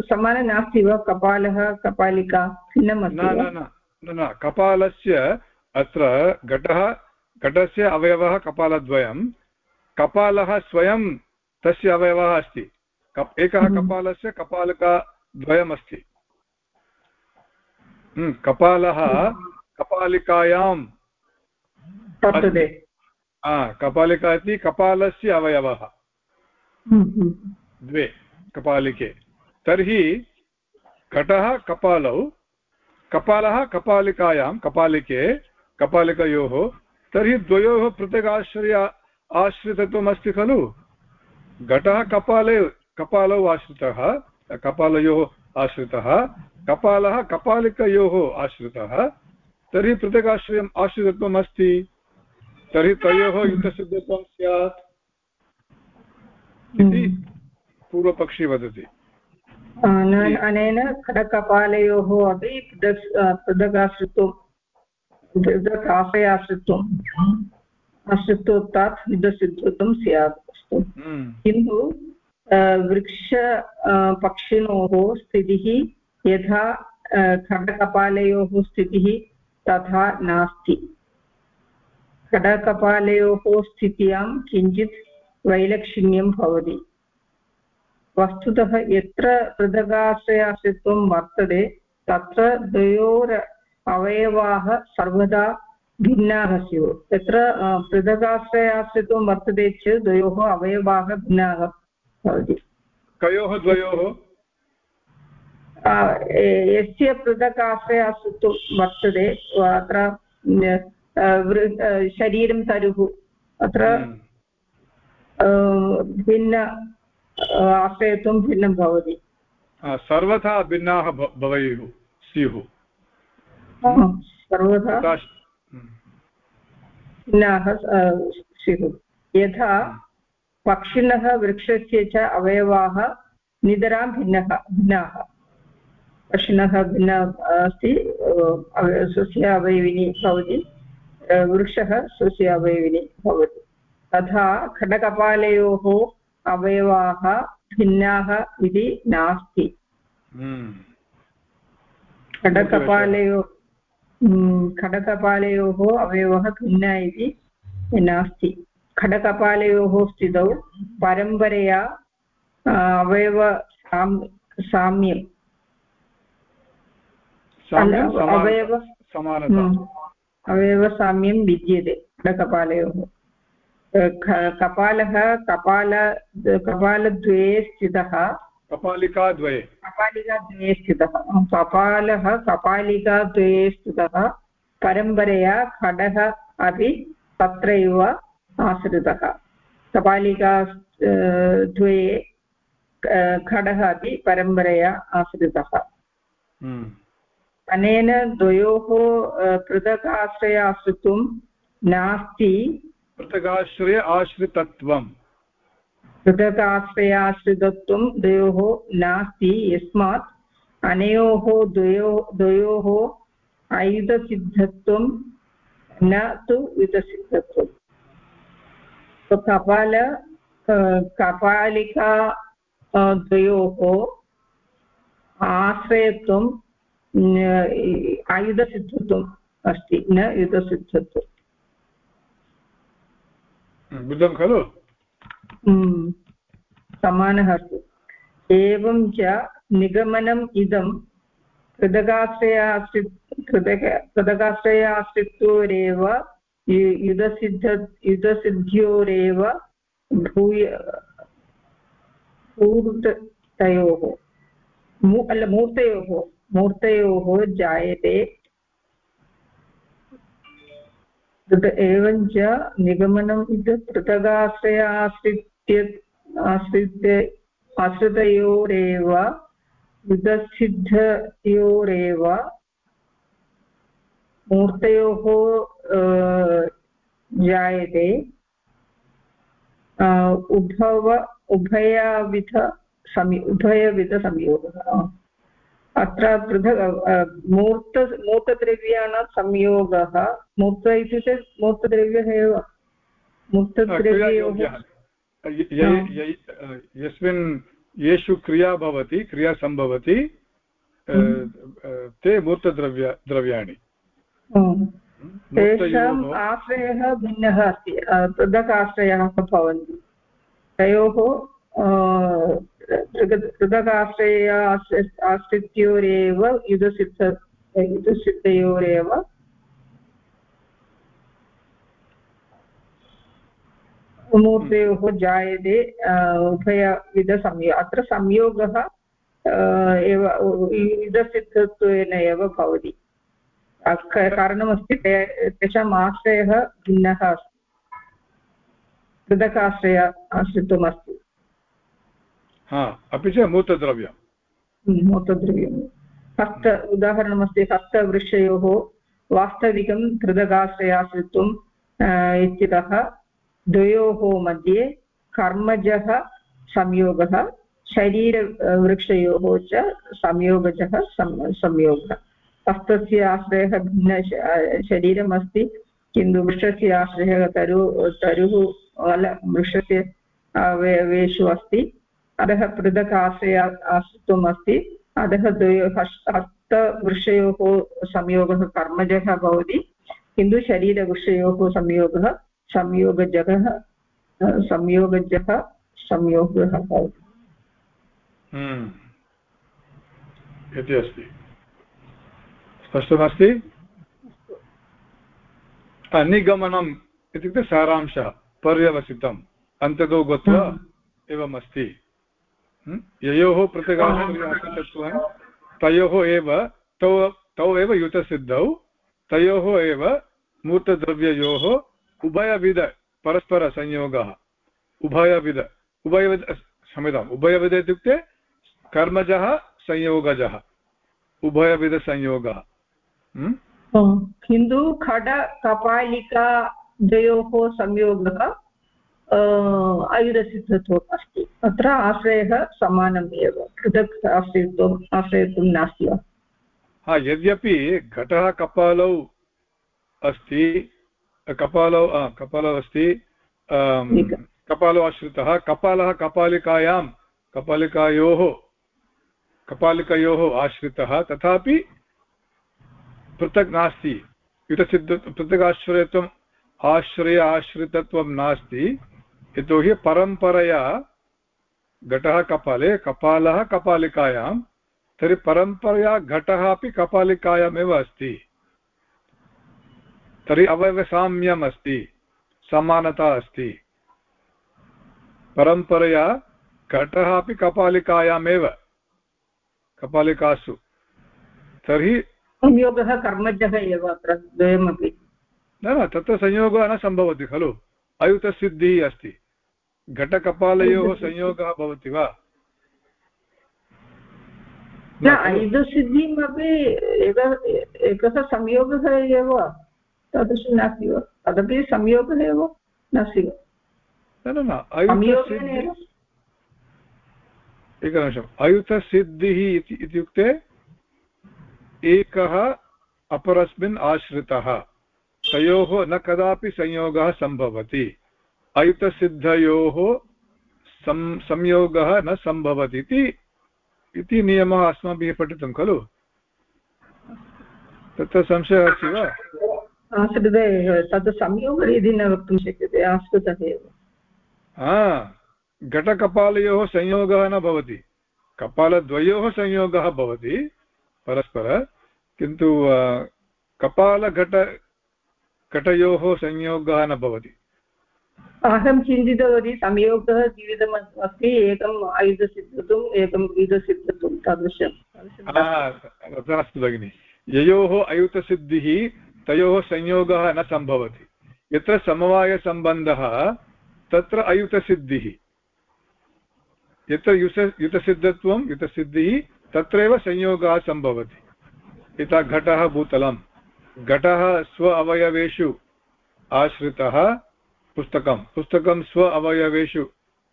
समानः नास्ति वा? कपालः कपालिका भिन्नम् न न न कपालस्य अत्र घटः घटस्य अवयवः कपालद्वयं। कपालः स्वयं तस्य अवयवः अस्ति। एकः हम्म। कपालस्य कपालिकाद्वयमस्ति हम्म, कपालः कपालिकायां। कपालिका इति कपालस्य अवयवः। द्वे कपालिके। तर्हि घटः कपालौ कपालः कपालिकायां कपालिके कपालिकयोः। तर्हि द्वयोः पृथक् आश्रय आश्रितत्वम् अस्ति खलु। घटः कपाले कपालौ आश्रितः। कपालयोः आश्रितः कपालः कपालिकयोः आश्रितः। तर्हि पृथक् आश्रयम् आश्रितत्वम् अस्ति। तर्हि तयोः युद्धसिद्धत्वं स्यात्। इति पूर्वपक्षी वदति। अनेन खडकपालयोः अपि पृथक् आश्रित्वं पृथक् आश्रयाश्रित्वम् आश्रित्वोत्तात् युद्धसिद्धत्वं स्यात्। अस्तु। हम्म। किन्तु वृक्ष पक्षिणोः स्थितिः यथा खडकपालयोः स्थितिः तथा नास्ति। खडकपालयोः स्थित्यां किञ्चित् वैलक्षण्यं भवति। वस्तुतः यत्र पृथगाश्रयाश्रित्वं वर्तते, तत्र द्वयोर् अवयवाः सर्वदा भिन्नाः स्युः। यत्र पृथगाश्रयाश्रित्वं वर्तते चेत् द्वयोः अवयवाः भिन्नाः। भवति कयोः द्वयोः यस्य पृथक् आश्रयाश्रित्वं वर्तते अत्र शरीरं तरुः अत्र। भिन्न आश्रयत्वं भिन्नं भवति सर्वथा भिन्नाः भवेयुः स्युः सर्वथा भिन्नाः स्युः यथा पक्षिणः वृक्षस्य च अवयवाः नितरां भिन्नः भिन्नाः। पक्षिणः भिन्न अस्ति स्वस्य अवयविनी भवति वृक्षः स्वस्य अवयविनी भवति। तथा खडकपालयोः अवयवाः भिन्नाः इति नास्ति। हम्म। खडकपालयो हम्म, खडकपालयोः अवयवः भिन्न इति नास्ति। खडकपालयोः स्थितौ परम्परया अवयव साम्यम्। अवयव हम्म, अवयवसाम्यं विद्यते खडकपालयोः कपालः कपाल कपालद्वये स्थितः। कपालिकाद्वये। कपालिकाद्वये स्थितः। कपालः कपालिकाद्वये स्थितः। परम्परया खडः अपि तत्रैव आश्रितः कपालिका द्वये खडः अपि परम्परया आश्रितः। अनेन द्वयोः पृथक् आश्रयाश्रितुं नास्ति पृथगाश्रय आश्रितत्वम् पृथगाश्रयाश्रितत्वं द्वयोः नास्ति यस्मात् अनयोः द्वयो द्वयोः आयुधसिद्धत्वं न तु युधसिद्धत्वम् कपाल कपालिका द्वयोः आश्रयत्वं आयुधसिद्धत्वम् अस्ति न युधसिद्धत्वम् बुद्धं खलु समानः अस्ति एवं च निगमनम् इदं कृतकाश्रयाश्रि कृतक कृतकाश्रयाश्रित्योरेव युधसिद्ध युधसिद्ध्योरेव भूय मूर्तयोः अल्ल मूर्तयोः। मूर्तयोः जायते। एवञ्च निगमनम् इति पृथगाश्रय आश्रित्य आश्रित्य आश्रितयोरेव, युधसिद्धयोरेव मूर्तयोः जायते उभव उभयविध समि उभयविधसंयोगः अत्र पृथक् मूर्त मूर्तद्रव्याणां संयोगः। मूर्त इत्युक्ते मूर्तद्रव्यः एव। मूर्तद्रव्ययोः। यस्मिन् येषु क्रिया भवति क्रिया सम्भवति हम्म। ते मूर्तद्रव्य द्रव्याणि। तेषाम् आश्रयः भिन्नः अस्ति पृथक् आश्रयाः भवन्ति। तयोः पृथक् आश्रय आश्रित्योरेव युधसिद्ध युधसिद्धयोरेव मूर्तयोः जायते उभयविधसंयो अत्र संयोगः एव युधसिद्धत्वेन एव भवति। कारणमस्ति तेषाम् आश्रयः भिन्नः अस्ति। पृथक् आश्रय आश्रितम् अस्ति अपि च मूर्तद्रव्यं मूर्तद्रव्यं हस्त उदाहरणमस्ति हस्तवृक्षयोः वास्तविकं पृथगाश्रयाश्रित्वम् इत्यतः द्वयोः मध्ये कर्मजः संयोगः शरीरवृक्षयोः च संयोगजः संयोगः। हस्तस्य आश्रयः भिन्न शरीरम् अस्ति किन्तु वृक्षस्य आश्रयः तरु, तरुः अल, वृक्षस्य अवयवेषु अस्ति। अतः पृथक् आश्रय आश्रित्वम् अस्ति अतः द्वयो हस्तवृक्षयोः संयोगः कर्मजः भवति। किन्तु शरीरवृक्षयोः संयोगः संयोगजः संयोगजः, संयोगः भवति। हम्म। इति अस्ति। स्पष्टमस्ति निगमनम् इत्युक्ते सारांशः पर्यवसितम्। अन्ततो गत्वा एवमस्ति। ययोः पृथगाश्चत्वं तयोः एव तौ तौ एव युतसिद्धौ तयोः एव मूर्तद्रव्ययोः उभयविध परस्परसंयोगः। उभयविध उभयविध क्षम्यताम् उभयविध इत्युक्ते कर्मजः संयोगजः। उभयविधसंयोगः किन्तु खड कपालिका द्वयोः संयोगः आयुधसिद्धत्वम् अस्ति अत्र आश्रयः समानम् एव पृथक् आश्रयत्वम् आश्रयत्वं नास्ति वा हा यद्यपि घटः कपालौ अस्ति कपालौ कपालौ अस्ति कपालौ आश्रितः कपालः कपालिकायां कपालिकायोः कपालिकयोः आश्रितः तथापि पृथक् नास्ति युतसिद्ध पृथक् आश्रयत्वम् आश्रय आश्रितत्वं नास्ति। यतोहि परम्परया घटः कपाले, कपालः कपालिकायां, तर्हि परम्परया घटः अपि कपालिकायामेव अस्ति। तर्हि अवयवसाम्यम् अस्ति, समानता अस्ति। परम्परया घटः अपि कपालिकायामेव, कपालिकासु। तर्हि संयोगः कर्मजः एव अत्र द्वयमपि। न न तत्र संयोगः न सम्भवति खलु? अयुतसिद्धिः अस्ति। घटकपालयोः संयोगः भवति वा? न अयुधसिद्धिमपि एकः संयोगः एव। तादृशं नास्ति वा? तदपि संयोगः एव नास्ति वा? न न एकनिमिषम्। अयुतसिद्धिः इत्युक्ते एकः अपरस्मिन् आश्रितः। तयोः न कदापि संयोगः सम्भवति। अयुतसिद्धयोः सं संयोगः न सम्भवति इति नियमः अस्माभिः पठितं खलु? तत्र संशयः अस्ति वा? आश्रिते तद् संयोगः इति न वक्तुं शक्यते आश्रितः एव। घटकपालयोः संयोगः न भवति। कपालद्वयोः संयोगः भवति परस्पर। किन्तु कपालघट घटयोः संयोगः न भवति। अहं चिन्तितवती संयोगः जीवितम् अस्ति एकम् आयुधसिद्धत्वम् एकम् युधसिद्धत्वं तादृशं। अस्तु भगिनि। ययोः अयुतसिद्धिः तयोः संयोगः न सम्भवति। यत्र समवायसम्बन्धः तत्र अयुतसिद्धिः यत्र युस युतसिद्धत्वं युतसिद्धिः तत्रैव संयोगः सम्भवति। यथा घटः भूतलं घटः स्व अवयवेषु। आश्रितः पुस्तकं पुस्तकं स्व अवयवेषु।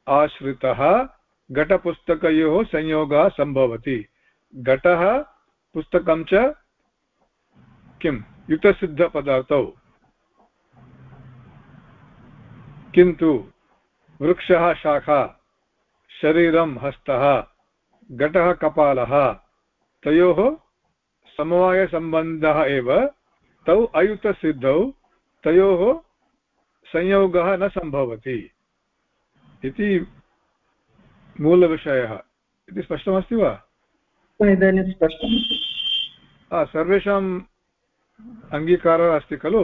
आश्रितः घटपुस्तकयोः संयोगः सम्भवति। घटः पुस्तकं च किं युतसिद्धपदार्थौ। किन्तु वृक्षः शाखा। शरीरं हस्तः। घटः कपालः। तयोः समवायसम्बन्धः एव तौ अयुतसिद्धौ तयोः संयोगः न सम्भवति इति मूलविषयः। इति स्पष्टमस्ति वा? इदानीं स्पष्टम् सर्वेषाम् अङ्गीकारः अस्ति खलु?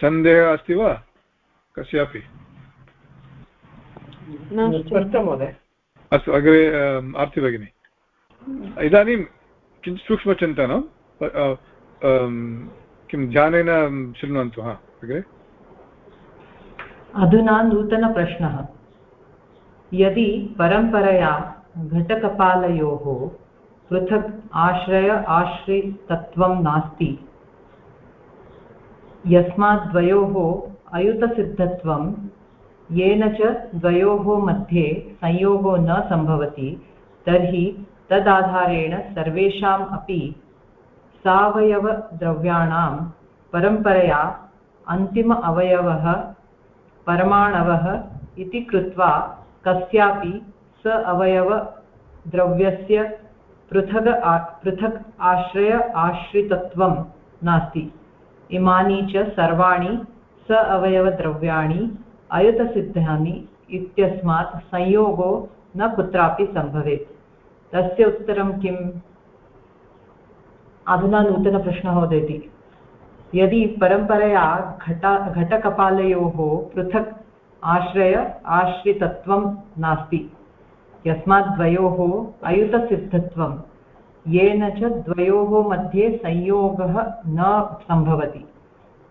सन्देहः अस्ति वा? कस्यापि? अस्तु अग्रे आर्ति भगिनि। इदानीं किञ्चित् सूक्ष्मचिन्तनं किं ध्यानेन शृण्वन्तु, हा, अग्रे। अधुना नूतनप्रश्नः। यदि परम्परया घटकपालयोः पृथक् आश्रय आश्रितत्वं नास्ति, यस्मात् अयुतसिद्धत्वं, येन च द्वयोः मध्ये संयोगो न सम्भवति, तर्हि तदाधारेण सर्वेषाम् अपि सावयवद्रव्याणां परम्परया अन्तिम अवयवः, परमाणवः इति कृत्वा कस्यापि स अवयवद्रव्यस्य पृथग् पृथक् आश्रय आश्रितत्वं नास्ति। इमानि च सर्वाणि स अवयवद्रव्याणि अयुतसिद्धानि इत्यस्मात् संयोगो न कुत्रापि सम्भवेत्। तस्य उत्तरं किम्? अधुना नूतनप्रश्नः वदति यदि परम्परया घट, घटकपालयोः पृथक् आश्रय, आश्रितत्वं नास्ति, यस्मात् द्वयोः अयुतसिद्धत्वं, येन च द्वयोः मध्ये संयोगः न सम्भवति।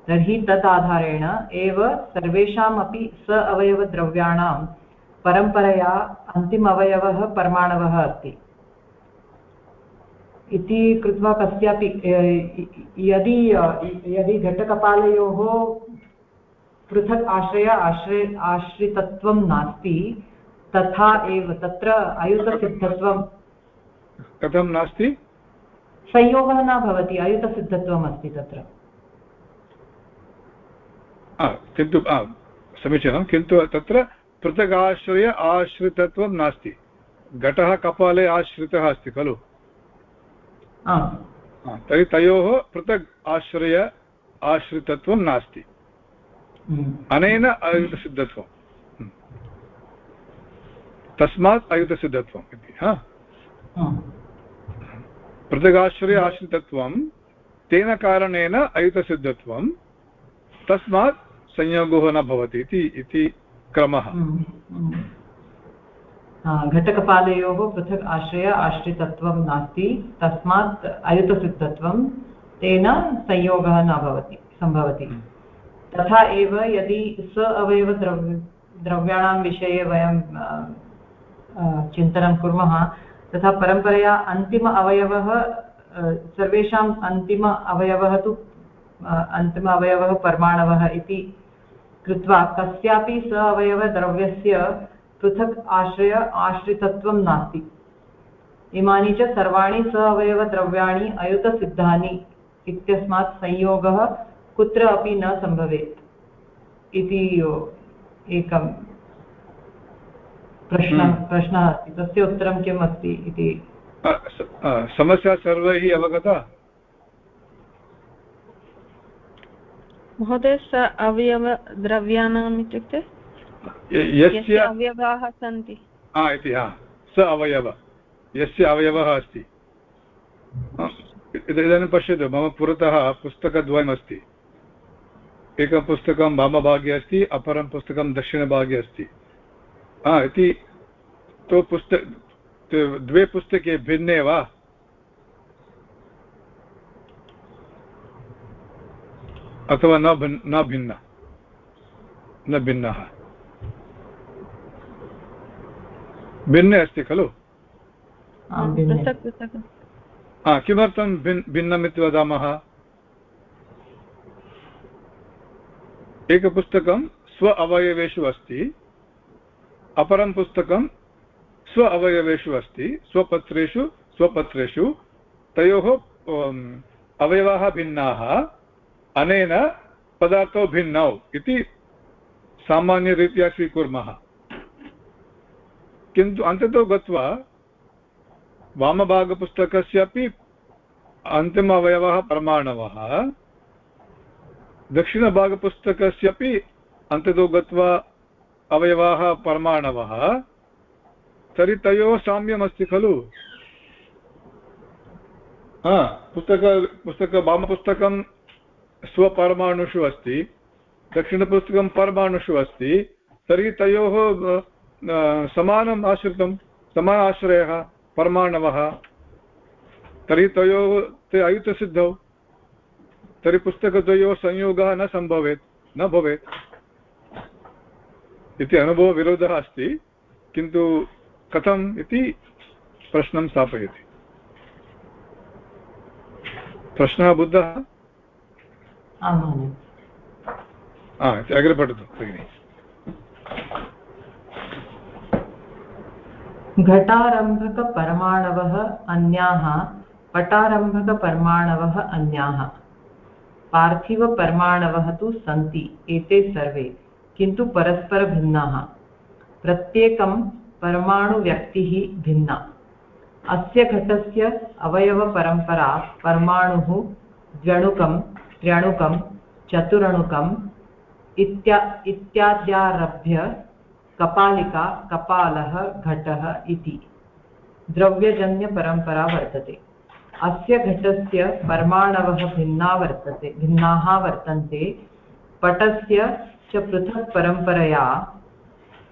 तर्हि तत् आधारेण एव सर्वेषामपि स अवयवद्रव्याणां परम्परया अन्तिम अवयवः परमाणवः अस्ति। इति कृत्वा कस्यापि यदि यदि घटकपालयोः पृथक् आश्रय आश्रय आश्रितत्वं नास्ति तथा एव तत्र अयुतसिद्धत्वं कथं नास्ति? संयोगः न भवति अयुतसिद्धत्वम् अस्ति तत्र। किन्तु समीचीनं किन्तु तत्र पृथक् आश्रय आश्रितत्वं नास्ति। घटः कपाले आश्रितः अस्ति खलु? तर्हि तयोः पृथक् आश्रय आश्रितत्वं नास्ति। हम्म। अनेन अयुतसिद्धत्वं हम्म। तस्मात् अयुतसिद्धत्वम् इति हा। पृथगाश्रय आश्रितत्वं तेन कारणेन अयुतसिद्धत्वं तस्मात् संयोगो न भवति इति क्रमः। हम्म, घटकपालयोः पृथक् आश्रय आश्रितत्वं नास्ति तस्मात् अयुतसिद्धत्वं तेन संयोगः न भवति सम्भवति। तथा एव यदि स अवयवद्रव् द्रव्याणां विषये वयं चिन्तनं कुर्मः तथा परम्परया अन्तिम अवयवः सर्वेषाम् अन्तिम अवयवः तु अन्तिम अवयवः परमाणवः इति कृत्वा कस्यापि स अवयवद्रव्यस्य पृथक् आश्रय आश्रितत्वं नास्ति। इमानि च सर्वाणि स अवयवद्रव्याणि अयुतसिद्धानि इत्यस्मात् संयोगः कुत्र अपि न सम्भवेत् इति एकं प्रश्न हम्म। प्रश्नः अस्ति। तस्य उत्तरं किम् अस्ति इति? समस्या सर्वैः अवगता? महोदय स अवयवद्रव्याणाम् इत्युक्ते? यस्य अवयवाः सन्ति। हा इति हा। स अवयव। यस्य अवयवः अस्ति। इदानीं पश्यतु मम पुरतः पुस्तकद्वयमस्ति। एकं पुस्तकं वामभागे अस्ति अपरं पुस्तकं दक्षिणभागे अस्ति। हा इति तु पुस्तक द्वे पुस्तके भिन्ने वा? अथवा न भिन् न भिन्न? न भिन्नः। भिन्ने अस्ति खलु? किमर्थं भिन् भिन्नम् इति वदामः? एकपुस्तकं स्व अवयवेषु अस्ति अपरं पुस्तकं स्व अवयवेषु अस्ति स्वपत्रेषु स्वपत्रेषु तयोः अवयवाः भिन्नाः अनेन पदार्थौ भिन्नौ इति सामान्यरीत्या स्वीकुर्मः। किन्तु अन्ततो गत्वा वामभागपुस्तकस्यापि अन्तिम अवयवः परमाणवः। दक्षिणभागपुस्तकस्यापि अन्ततो गत्वा अवयवाः परमाणवः। तर्हि तयोः साम्यमस्ति खलु? पुस्तक पुस्तक, वामपुस्तकं स्वपरमाणुषु अस्ति, दक्षिणपुस्तकं परमाणुषु अस्ति, तर्हि तयोः समानम् आश्रितं समान आश्रयः परमाणवः तर्हि तयोः ते अयुतसिद्धौ तर्हि पुस्तकद्वयोः संयोगः न सम्भवेत् न भवेत् इति अनुभवविरोधः अस्ति किन्तु कथम् इति प्रश्नं स्थापयति प्रश्नः बुद्धः अग्रे पठतु भगिनि घटारम्भकपरमाणवः अन्याः, पटारम्भकपरमाणवः अन्याः। पार्थिवपरमाणवः तु सन्ति, एते सर्वे, किन्तु परस्परभिन्नाः प्रत्येकं परमाणुव्यक्तिः भिन्ना। अस्य घटस्य अवयवपरम्परा परमाणुः, द्व्यणुकं, त्र्यणुकं चतुरणुकम् इत्या इत्याद्यारभ्य कपालिका कपालः घटः इति। द्रव्यजन्यपरम्परा वर्तते। अस्य घटस्य परमाणवः भिन्ना वर्तते, भिन्नाः वर्तन्ते। पटस्य च पृथक् परम्परया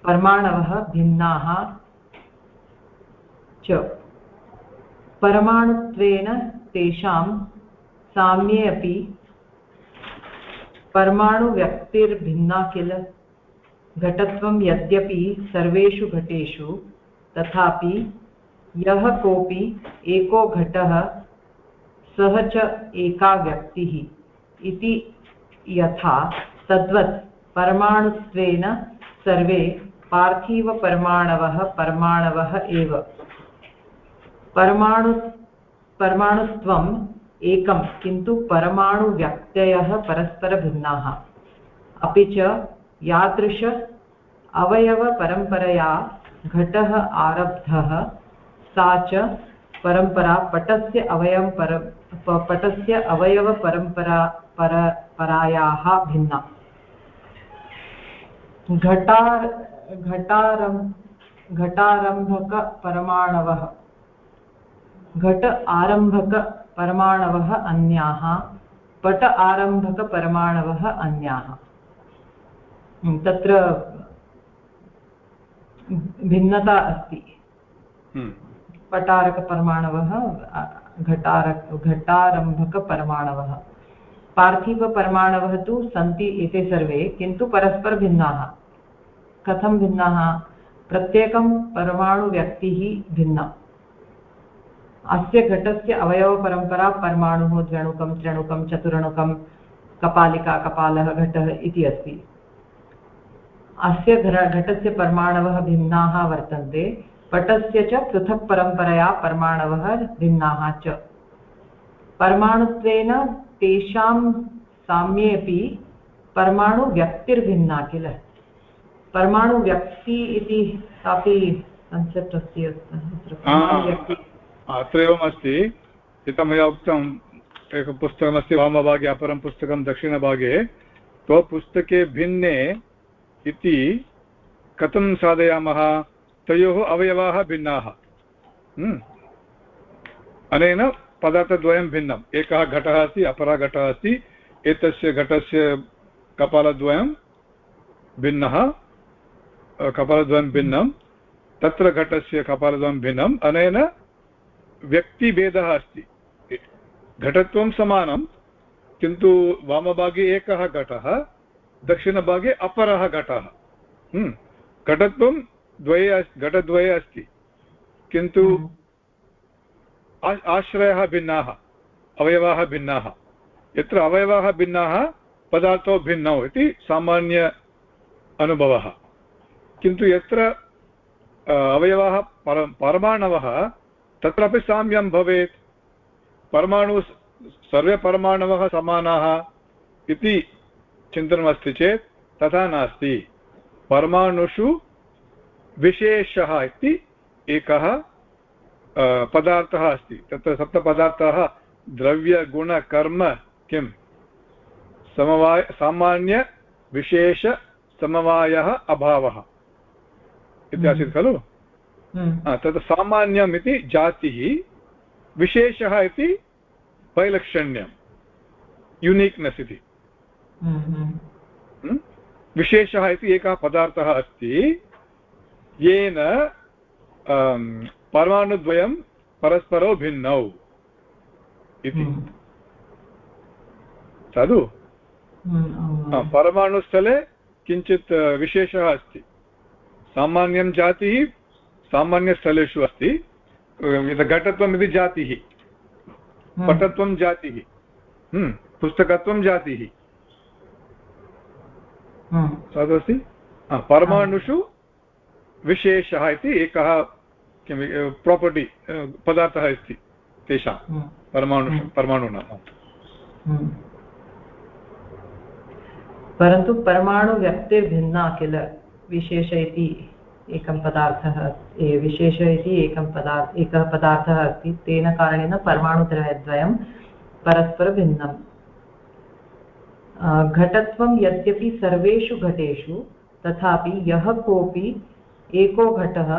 परमाणवः भिन्नाः च। परमाणुत्वेन तेषां साम्ये अपि परमाणुव्यक्तिर्भिन्ना किल? घटत्वं यद्यपि सर्वेषु घटेषु, तथापि यः कोऽपि एको घटः सः च एका व्यक्तिः इति यथा तद्वत् परमाणुत्वेन सर्वे पार्थिवपरमाणवः परमाणवः एव। परमाणु परमाणुत्वम् एकं किन्तु परमाणुव्यक्तयः परस्परभिन्नाः। अपि च यादृश अवयवपरम्परया घटः आरब्धः, सा च परम्परा पटस्य अवयवं पर पटस्य अवयवपरम्परा पर, परायाः भिन्ना। घटार घटारम् घटारम्भकपरमाणवः घट आरम्भकपरमाणवः अन्याः, पट आरम्भकपरमाणवः अन्याः। तत्र भिन्नता अस्ति। हम्म। पटारकपरमाणवः घटार घटारम्भकपरमाणवः। पार्थिवपरमाणवः तु सन्ति एते सर्वे किन्तु परस्परभिन्नाः कथं भिन्नाः? प्रत्येकं परमाणुव्यक्तिः भिन्ना। अस्य घटस्य अवयवपरम्परा परमाणुः द्व्यणुकं त्र्यणुकं चतुरणुकं कपालिका कपालः घटः इति अस्ति। अस्य घटस्य परमाणवः भिन्नाः वर्तन्ते। पटस्य च पृथक् परम्परया परमाणवः भिन्नाः च। परमाणुत्वेन तेषां साम्येऽपि परमाणुव्यक्तिर्भिन्ना किल? परमाणुव्यक्ति इति कापि कन्सेप्ट् अस्ति अत्र? एवम् अस्ति यथा मया उक्तम् एकं पुस्तकमस्ति वामभागे अपरं पुस्तकं दक्षिणभागे। स्वपुस्तके भिन्ने इति कथं साधयामः? तयोः अवयवाः भिन्नाः। हम्म। अनेन पदार्थद्वयं भिन्नम्। एकः घटः अस्ति, अपरः घटः अस्ति। एतस्य घटस्य कपालद्वयं भिन्नः। कपालद्वयं भिन्नं। तत्र घटस्य कपालद्वयं भिन्नम् अनेन व्यक्तिभेदः अस्ति। घटत्वं समानं, किन्तु वामभागे एकः घटः। दक्षिणभागे अपरः घटः। हम्म। घटत्वं द्वये घटद्वये अस्ति। किन्तु आश्रयः भिन्नाः अवयवाः भिन्नाः। यत्र अवयवाः भिन्नाः पदार्थौ भिन्नौ इति सामान्य अनुभवः। किन्तु यत्र अवयवाः पर परमाणवः तत्रापि साम्यं भवेत्। परमाणु सर्वे परमाणवः समानाः इति चिन्तनमस्ति चेत् तथा नास्ति। परमाणुषु विशेषः इति एकः पदार्थः अस्ति। तत्र सप्तपदार्थाः द्रव्यगुणकर्म किं? समवाय सामान्यविशेषसमवायः अभावः। इति आसीत् खलु? हम्म। तत् सामान्यम् इति जातिः विशेषः इति वैलक्षण्यं यूनिक्नेस् इति। हम्म, हम्म। विशेषः इति एकः पदार्थः अस्ति। येन परमाणुद्वयं परस्परौ भिन्नौ इति। साधु? परमाणुस्थले किञ्चित् विशेषः अस्ति। सामान्यं जातिः सामान्यस्थलेषु अस्ति। घटत्वम् इति जातिः। पटत्वं जातिः। पुस्तकत्वं जातिः। साधु अस्ति परमाणुषु विशेषः इति एकः किं प्रापर्टि पदार्थः अस्ति तेषां। परमाणु परमाणूनां। परन्तु परमाणुव्यक्तिर्भिन्ना किल? विशेष इति एकं पदार्थः विशेष इति एकं पदार्थ एकः पदार्थः अस्ति तेन कारणेन परमाणुत्रयद्वयं परस्परभिन्नम्। घटत्वं यद्यपि सर्वेषु घटेषु, तथापि यः कोऽपि एको घटः,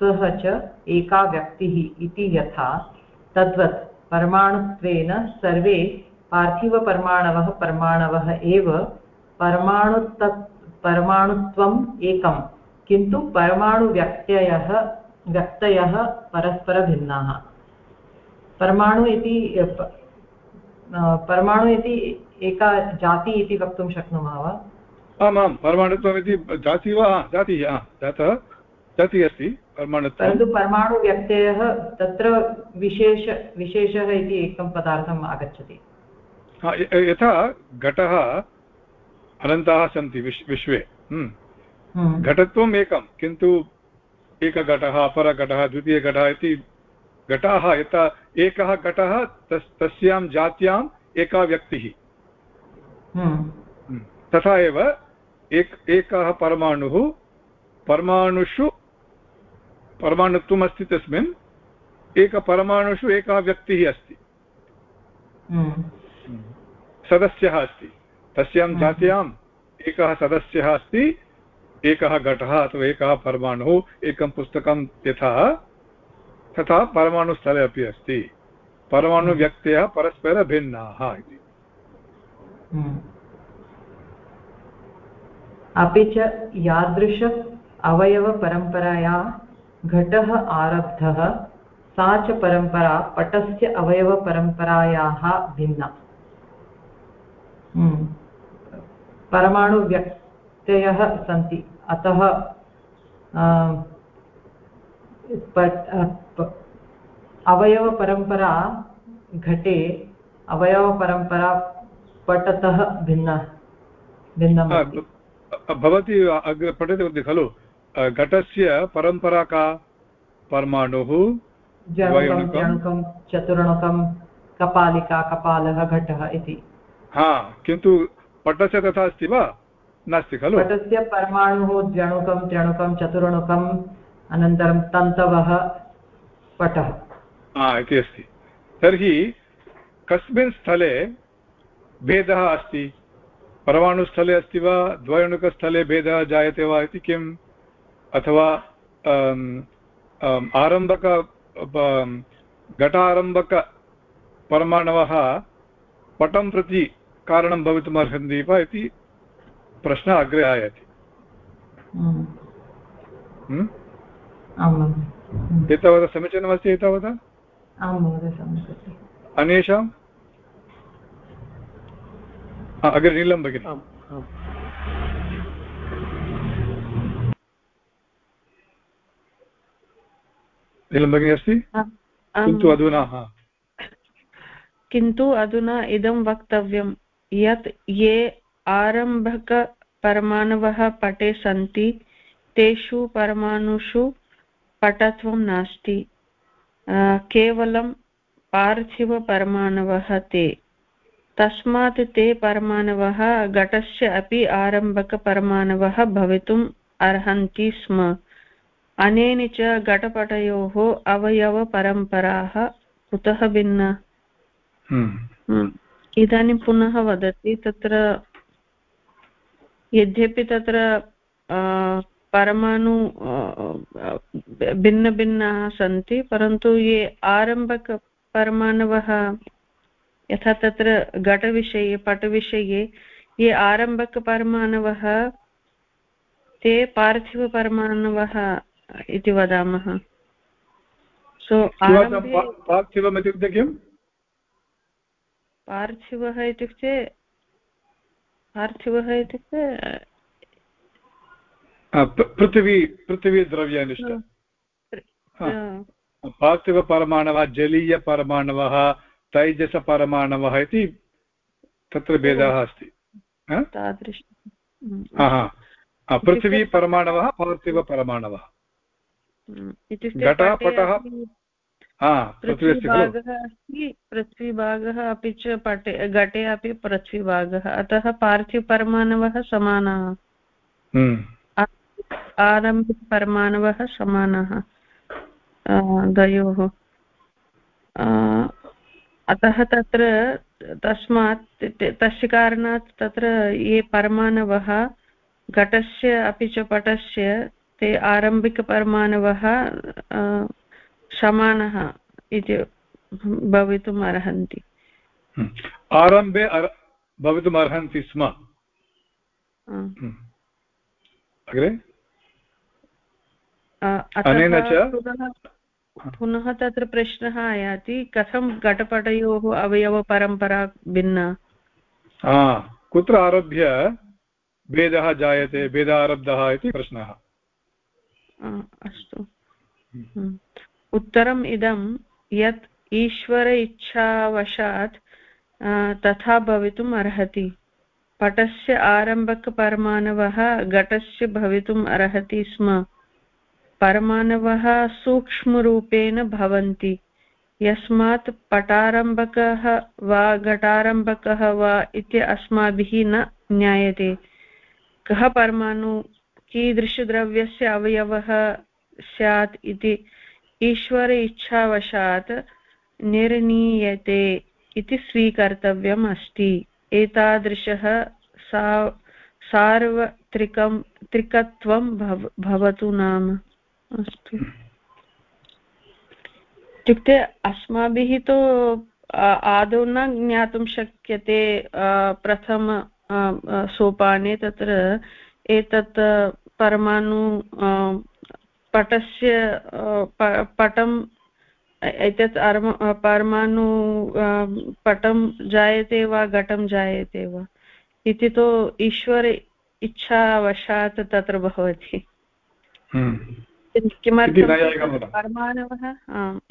सः च एका व्यक्तिः इति यथा, तद्वत् परमाणुत्वेन सर्वे पार्थिवपरमाणवः परमाणवः एव परमाणुत परमाणुत्वम् एकं किन्तु परमाणुव्यक्तयः व्यक्तयः परस्परभिन्नाः परमाणु इति परमाणु इति एका जाति इति वक्तुं शक्नुमः वा आमां परमाणुत्वम् इति जाति वा जातिः जातः जातिः अस्ति परमाणुत्वं परन्तु परमाणुव्यक्तयः तत्र विशेष विशेषः इति एकं पदार्थम् आगच्छति यथा घटः अनन्ताः सन्ति विश् विश्वे हम्म। हम्म। घटत्वम् एकं किन्तु एकघटः अपरघटः द्वितीयघटः इति घटाः यथा एकः घटः तस् तस्यां जात्याम् एका व्यक्तिः। तथा एव एक एकः परमाणुः परमाणुषु परमाणुत्वम् अस्ति तस्मिन् एकपरमाणुषु एकः व्यक्तिः अस्ति। सदस्यः अस्ति। तस्यां जात्याम् एकः सदस्यः अस्ति एकः घटः अथवा एकः परमाणुः एकं पुस्तकं यथा तथा परमाणुस्थले अपि अस्ति। परमाणुव्यक्तयः परस्परभिन्नाः इति। अपि च यादृश अवयवपरम्परया घटः आरब्धः सा च परम्परा पटस्य अवयवपरम्परायाः भिन्ना। परमाणुव्यक्तयः सन्ति अतः अवयवपरम्परा घटे अवयवपरम्परा पटतः भिन्ना भिन्नं भवती अग्रे पठितवती खलु। घटस्य परम्परा का? परमाणुः चतुर्णकं कपालिका कपालः घटः इति। हा किन्तु पटस्य तथा अस्ति वा? नास्ति खलु। पटस्य परमाणुः द्व्यणुकं त्र्यणुकं चतुर्णुकम् अनन्तरं तन्तवः पटः। हा इति अस्ति। तर्हि कस्मिन् स्थले भेदः अस्ति। परमाणुस्थले अस्ति वा द्वयणुकस्थले भेदः जायते वा इति किम्? अथवा आरम्भक घटारम्भकपरमाणवः पटं प्रति कारणं भवितुम् अर्हन्ति वा इति प्रश्नः अग्रे आयाति। हम्म? एतावता समीचीनमस्ति एतावता? अन्येषाम्? अग्रे नीलं भगिनि नीलं भगिनी अस्ति किन्तु अधुना किन्तु अधुना इदं वक्तव्यं यत् ये आरम्भकपरमाणवः पटे सन्ति तेषु परमाणुषु पटत्वं नास्ति। केवलं पार्थिवपरमाणवः ते। तस्मात् ते परमाणवः घटस्य अपि आरम्भकपरमाणवः भवितुम् अर्हन्ति स्म अनेन च घटपटयोः अवयवपरम्पराः कुतः भिन्ना हम्म। हम्म। इदानीं पुनः वदति तत्र यद्यपि तत्र परमाणु भिन्नभिन्नाः सन्ति परन्तु ये आरम्भकपरमाणवः यथा तत्र घटविषये पटविषये ये आरम्भकपरमाणवः ते पार्थिवपरमाणवः इति वदामः। सो पार्थिवम् इत्युक्ते किम्? पार्थिवः इत्युक्ते पार्थिवः इत्युक्ते पृथिवी पृथिवीद्रव्यनिष्ठ पार्थिवपरमाणवः जलीयपरमाणवः तैजसपरमाणवः इति तत्र भेदः अस्ति तादृश पृथिवीपरमाणवः पार्थिवपरमाणवः। घटः पटः पृथ्वीभागः अस्ति पृथ्वीभागः अपि च पटे घटे अपि पृथ्वीभागः अतः पार्थिवपरमाणवः समानाः। आरम्भिकपरमाणवः समानाः द्वयोः। अतः तत्र तस्मात् तस्य कारणात् तत्र ये परमाणवः घटस्य अपि च पटस्य ते आरम्भिकपरमाणवः समानः इति भवितुम् अर्हन्ति। आरम्भे भवितुम् अर्हन्ति स्म। अग्रे अनेन च पुनः तत्र प्रश्नः आयाति कथं घटपटयोः अवयवपरम्परा भिन्ना? कुत्र आरभ्य भेदः जायते भेदारब्धः इति प्रश्नः। अस्तु। हम्म। उत्तरम् इदं यत् ईश्वर इच्छावशात् तथा भवितुम् अर्हति। पटस्य आरम्भकपरमाणवः घटस्य भवितुम् अर्हति स्म। परमाणवः सूक्ष्मरूपेण भवन्ति। यस्मात् पटारम्भकः वा घटारम्भकः वा इति अस्माभिः न ज्ञायते। कः परमाणु, कीदृशद्रव्यस्य अवयवः स्यात् इति ईश्वर इच्छावशात् निर्णीयते इति स्वीकर्तव्यम् अस्ति। एतादृशः सा, सार्वत्रिकं, त्रिकत्वं भव, भवतु नाम। अस्तु। इत्युक्ते अस्माभिः तु आदौ न ज्ञातुं शक्यते प्रथम सोपाने तत्र एतत् परमाणु पटस्य पटम्, एतत् परमाणु पटं जायते वा घटं जायते वा? इति तु ईश्वर इच्छावशात् तत्र भवति। हम्म। किमर्थं परमाणवः?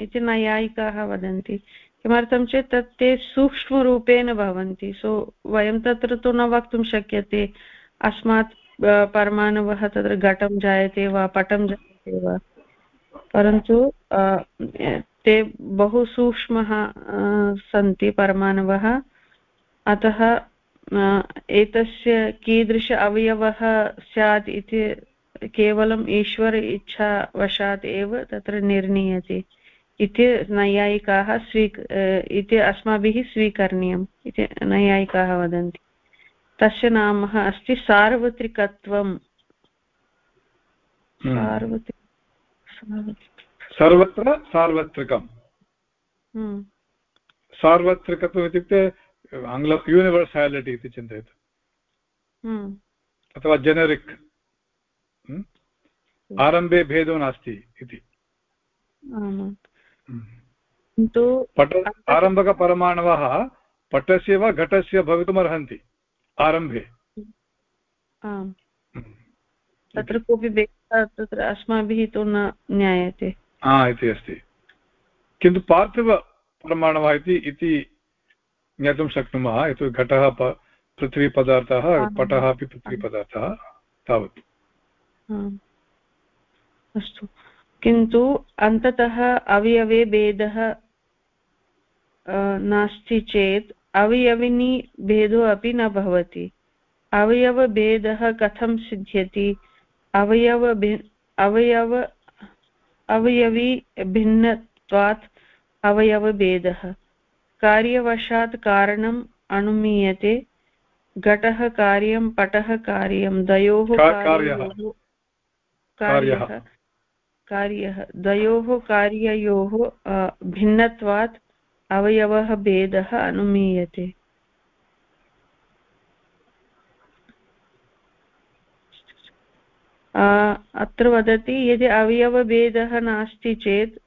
इति नैयायिकाः वदन्ति. किमर्थं चेत् तत् ते सूक्ष्मरूपेण भवन्ति. सो वयं तत्र तु न वक्तुं शक्यते. अस्मात् परमाणवः तत्र घटं जायते वा पटं जायते एव परन्तु ते बहु सूक्ष्मः सन्ति परमाणवः. अतः एतस्य कीदृश अवयवः स्यात् इति केवलम् ईश्वर इच्छावशात् एव तत्र निर्णीयते इति नैयायिकाः स्वी इति अस्माभिः स्वीकरणीयम् इति नैयायिकाः वदन्ति तस्य नाम अस्ति सार्वत्रिकत्वम् हम्म। सर्वत्र सार्वत्रिकम् हम्म। सार्वत्रिकत्वम् इत्युक्ते आङ्ग्ल यूनिवर्सालिटि इति चिन्तयतु हम्म। अथवा जेनरिक् आरम्भे भेदो नास्ति इति। पट आरम्भकपरमाणवः पटस्य वा घटस्य भवितुमर्हन्ति आरम्भे। तत्र कोऽपि भेदः तत्र अस्माभिः तु न ज्ञायते। इति अस्ति। किन्तु पार्थिवप्रमाणः इति इति ज्ञातुं शक्नुमः यतोहि घटः पृथ्वीपदार्थः पटः अपि पृथ्वीपदार्थः तावत्। अस्तु। किन्तु अन्ततः अवयवे भेदः नास्ति चेत् अवयविनी भेदो अपि न भवति। अवयवभेदः कथं सिद्ध्यति? अवयव अवयव अवयवी भिन्नत्वात् अवयवभेदः। कार्यवशात् कारणम् अनुमीयते। घटः कार्यं पटः कार्यं द्वयोः कार्यः। कार्यः, द्वयोः कार्ययोः भिन्नत्वात् अवयवः भेदः अनुमीयते। अत्र वदति, यदि अवयवभेदः नास्ति चेत्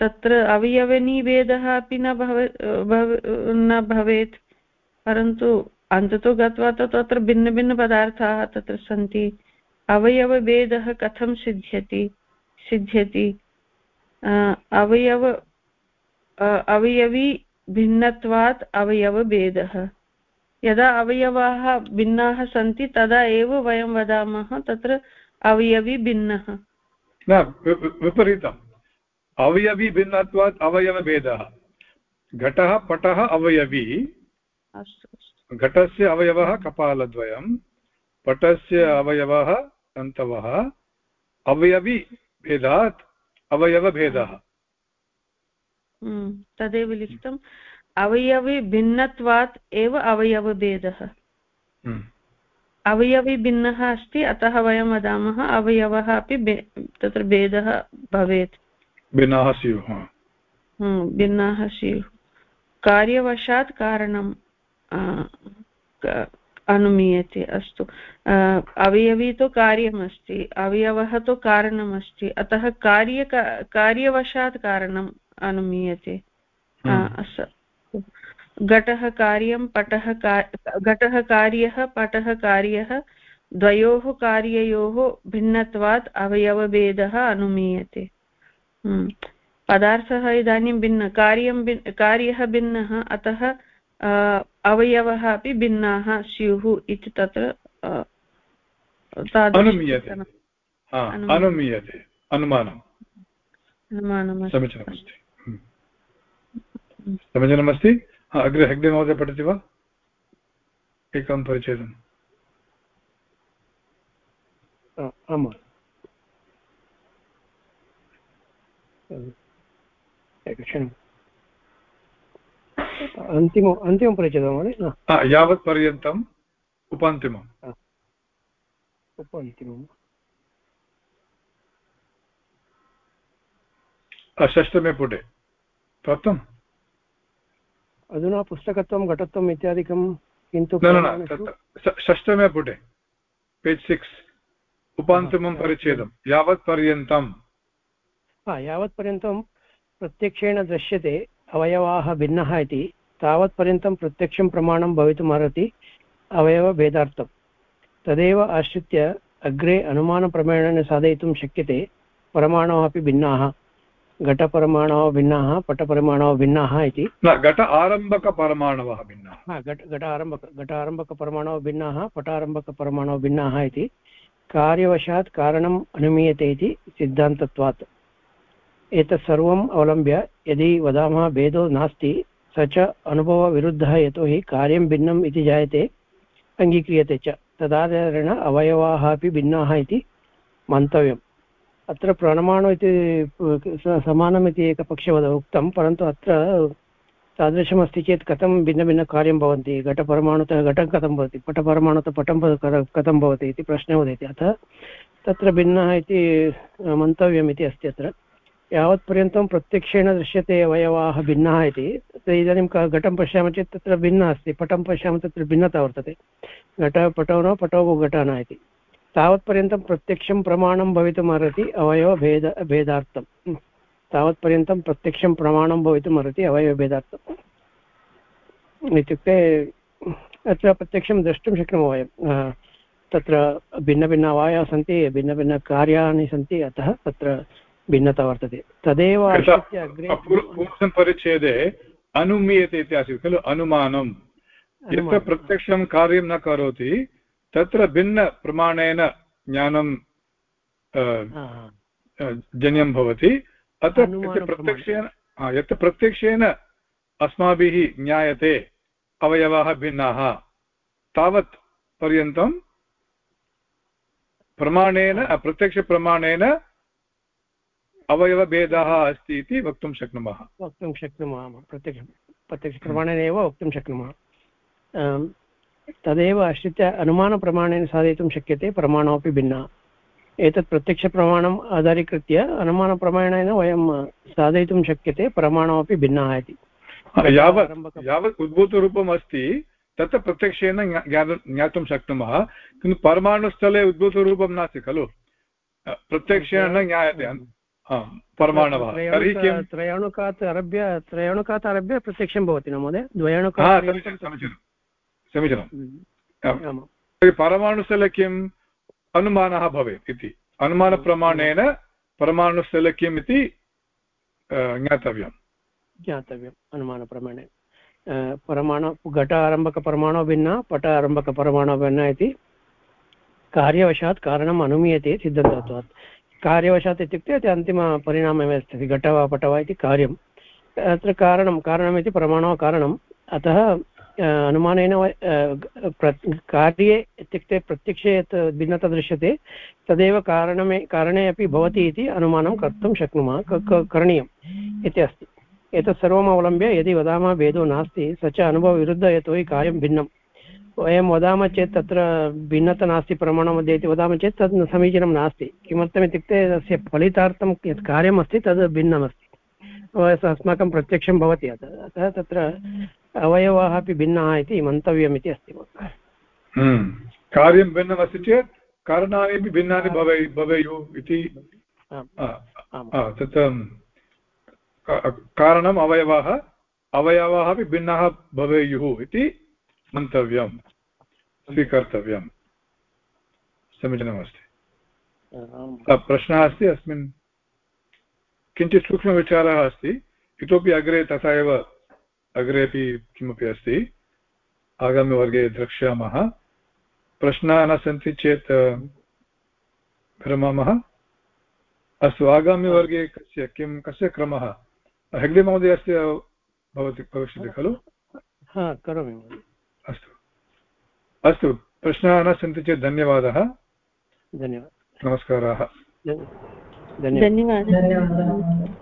तत्र अवयवनीभेदः अपि न भव न भवेत्, परन्तु अन्ततो गत्वा तु तत्र भिन्नभिन्नपदार्थाः तत्र सन्ति। अवयवभेदः कथं सिद्ध्यति? सिद्ध्यति? अवयव अवयवी भिन्नत्वात् अवयवभेदः। यदा अवयवाः भिन्नाः सन्ति तदा एव वयं वदामः तत्र अवयवी भिन्नः। न विपरीतम् अवयवी भिन्नत्वात् अवयवभेदः। घटः पटः अवयवी। अस्तु घटस्य अवयवः कपालद्वयं पटस्य अवयवः तन्तवः अवयवी भेदात् अवयवभेदः हम्म, तदेव लिखितम्। अवयवी भिन्नत्वात् एव अवयवभेदः हम्म। अवयवी भिन्नः अस्ति अतः वयं वदामः अवयवः अपि तत्र भेदः भवेत्। भिन्नाः स्युः। हम्म, भिन्नाः स्युः। कार्यवशात् कारणं अनुमीयते अस्तु अवयवी तु कार्यमस्ति अवयवः तु कारणमस्ति अतः कार्य कार्यवशात् कारणम् अनुमीयते हम्म। घटः कार्यं पटः घटः कार्यः पटः कार्यः द्वयोः कार्ययोः भिन्नत्वात् अवयवभेदः अनुमीयते हम्म। पदार्थः इदानीं भिन्न कार्यं कार्यः भिन्नः अतः अवयवः अपि भिन्नाः स्युः इति तत्र अनुमीयते। अनुमानम्। समीचीनमस्ति। हम्म। समीचीनमस्ति? अग्रे हेग्डे महोदय पठति वा? एकं परिच्छेदम् आम्। एकक्षणम्। अन्तिम अन्तिमं परिच्छेदं महोदय यावत् पर्यन्तम् उपान्तिमम् उपान्तिमम् षष्टमे पुटे प्राप्तम् अधुना पुस्तकत्वं घटत्वम् इत्यादिकं किन्तु षष्टमे पुटे पेज् सिक्स् उपान्तिमं परिच्छेदं यावत् पर्यन्तं हा यावत्पर्यन्तं प्रत्यक्षेण दृश्यते अवयवाः भिन्नः इति तावत्पर्यन्तं प्रत्यक्षं प्रमाणं भवितुमर्हति अवयवभेदार्थं। तदेव आश्रित्य अग्रे अनुमानप्रमाणेन साधयितुं शक्यते। परमाणवः अपि भिन्नाः। घटपरमाणवः भिन्नाः पटपरमाणवः भिन्नाः इति। घट आरम्भकपरमाणवः भिन्नाः। घट घट आरम्भक घट आरम्भकपरमाणवः भिन्नाः पटारम्भकपरमाणवः भिन्नाः इति। कार्यवशात् कारणम् अनुमीयते इति सिद्धान्तत्वात्। एतत् सर्वम् अवलम्ब्य यदि वदामः भेदो नास्ति स च अनुभवविरुद्धः यतोहि कार्यं भिन्नम् इति जायते, अङ्गीक्रियते च। तदाधारेण अवयवाः अपि भिन्नाः इति मन्तव्यम्। अत्र प्रणमाणु इति समानम् इति एकपक्षवद उक्तं, परन्तु अत्र तादृशमस्ति चेत् कथं भिन्नभिन्नकार्यं भवन्ति, घटपरमाणुतः घटं कथं भवति, पटपरमाणुतः पटं कथं भवति इति प्रश्नः उदेति। अतः तत्र भिन्नः इति मन्तव्यम् इति अस्ति अत्र। यावत्पर्यन्तं प्रत्यक्षेण दृश्यते अवयवाः भिन्नाः इति। इदानीं घटं पश्यामः चेत् तत्र भिन्नः अस्ति। पटं पश्यामः तत्र भिन्नता वर्तते। घटः पटौ न, पटौ घटः न इति। तावत्पर्यन्तं प्रत्यक्षं प्रमाणं भवितुमर्हति अवयवभेद भेदार्थं। तावत्पर्यन्तं प्रत्यक्षं प्रमाणं भवितुमर्हति अवयवभेदार्थम् इत्युक्ते, अत्र प्रत्यक्षं द्रष्टुं शक्नुमः वयं। तत्र भिन्नभिन्न अवयवाः सन्ति, भिन्नभिन्नकार्याणि सन्ति, अतः तत्र भिन्नता वर्तते। तदेव पूर्वस्मिन् परिच्छेदे अनुमीयते इति आसीत् खलु अनुमानं यत्र प्रत्यक्षं कार्यं न करोति तत्र भिन्नप्रमाणेन ज्ञानं जन्यं भवति। अत्र प्रत्यक्षेन यत्र प्रत्यक्षेन अस्माभिः ज्ञायते अवयवाः भिन्नाः तावत् पर्यन्तं प्रमाणेन प्रत्यक्षप्रमाणेन अवयवभेदः अस्ति इति वक्तुं शक्नुमः। वक्तुं शक्नुमः प्रत्यक्ष प्रत्यक्षप्रमाणेन एव वक्तुं शक्नुमः। तदेव आश्रित्य अनुमानप्रमाणेन साधयितुं शक्यते प्रमाणमपि भिन्नः। एतत् प्रत्यक्षप्रमाणम् आधारीकृत्य अनुमानप्रमाणेन वयं साधयितुं शक्यते प्रमाणमपि भिन्नः इति। यावत् यावत् उद्भूतरूपम् अस्ति तत्र प्रत्यक्षेन ज्ञातुं शक्नुमः। किन्तु परमाणुस्थले उद्भूतरूपं नास्ति खलु? प्रत्यक्षेण न ज्ञायते परमाणवः तर्हि किं त्रयाणुकात् आरभ्य त्रयाणुकात् आरभ्य प्रत्यक्षं भवति न महोदय द्वयाणुकात् समीचीनं समीचीनं तर्हि परमाणुस्थले किम् अनुमानः भवेत् इति अनुमानप्रमाणेन परमाणुस्थले किम् इति ज्ञातव्यम् ज्ञातव्यम् अनुमानप्रमाणे परमाणु घट आरम्भकपरमाणु भिन्ना पट आरम्भकपरमाणु भिन्ना इति कार्यवशात् कारणम् अनुमीयते सिद्धन्तत्वात् कार्यवशात् इत्युक्ते अन्तिमपरिणाममेव अस्ति घट वा पट वा इति कार्यम् अत्र कारणं, कारणमिति परमाणोः कारणम्। अतः अनुमानेन कार्ये इत्युक्ते प्रत्यक्षे यत् भिन्नता दृश्यते, तदेव कारणमे, कारणे अपि भवति इति अनुमानं कर्तुं शक्नुमः करणीयम् इति अस्ति। एतत् सर्वम् अवलम्ब्य यदि वदामः, भेदो नास्ति, स च अनुभवविरुद्धः यतोहि कार्यं भिन्नं वयं वदामः चेत् तत्र भिन्नता नास्ति प्रमाणमध्ये इति वदामः चेत् तद् समीचीनं नास्ति। किमर्थमित्युक्ते तस्य फलितार्थं यत् कार्यमस्ति तद् भिन्नमस्ति। अस्माकं प्रत्यक्षं भवति अतः तत्र अवयवाः अपि भिन्नाः इति मन्तव्यम् इति अस्ति हम्म। कार्यं भिन्नमस्ति चेत् कारणानि अपि भिन्नानि भवे भवेयुः इति। तत् कारणम् अवयवाः अवयवाः अपि भिन्नाः भवेयुः इति मन्तव्यं स्वीकर्तव्यं समीचीनमस्ति प्रश्नः अस्ति? अस्मिन् किञ्चित् सूक्ष्मविचारः अस्ति। इतोपि अग्रे तथा एव अग्रेपि किमपि अस्ति। आगामिवर्गे द्रक्ष्यामः। प्रश्नाः न सन्ति चेत् विरमामः अस्तु आगामिवर्गे कस्य किं कस्य क्रमः? हेग्डे महोदयस्य भवति भविष्यति खलु? हा करोमि अस्तु। अस्तु। प्रश्नाः न सन्ति चेत् धन्यवादः। धन्यवादः। नमस्काराः। धन्यवादः।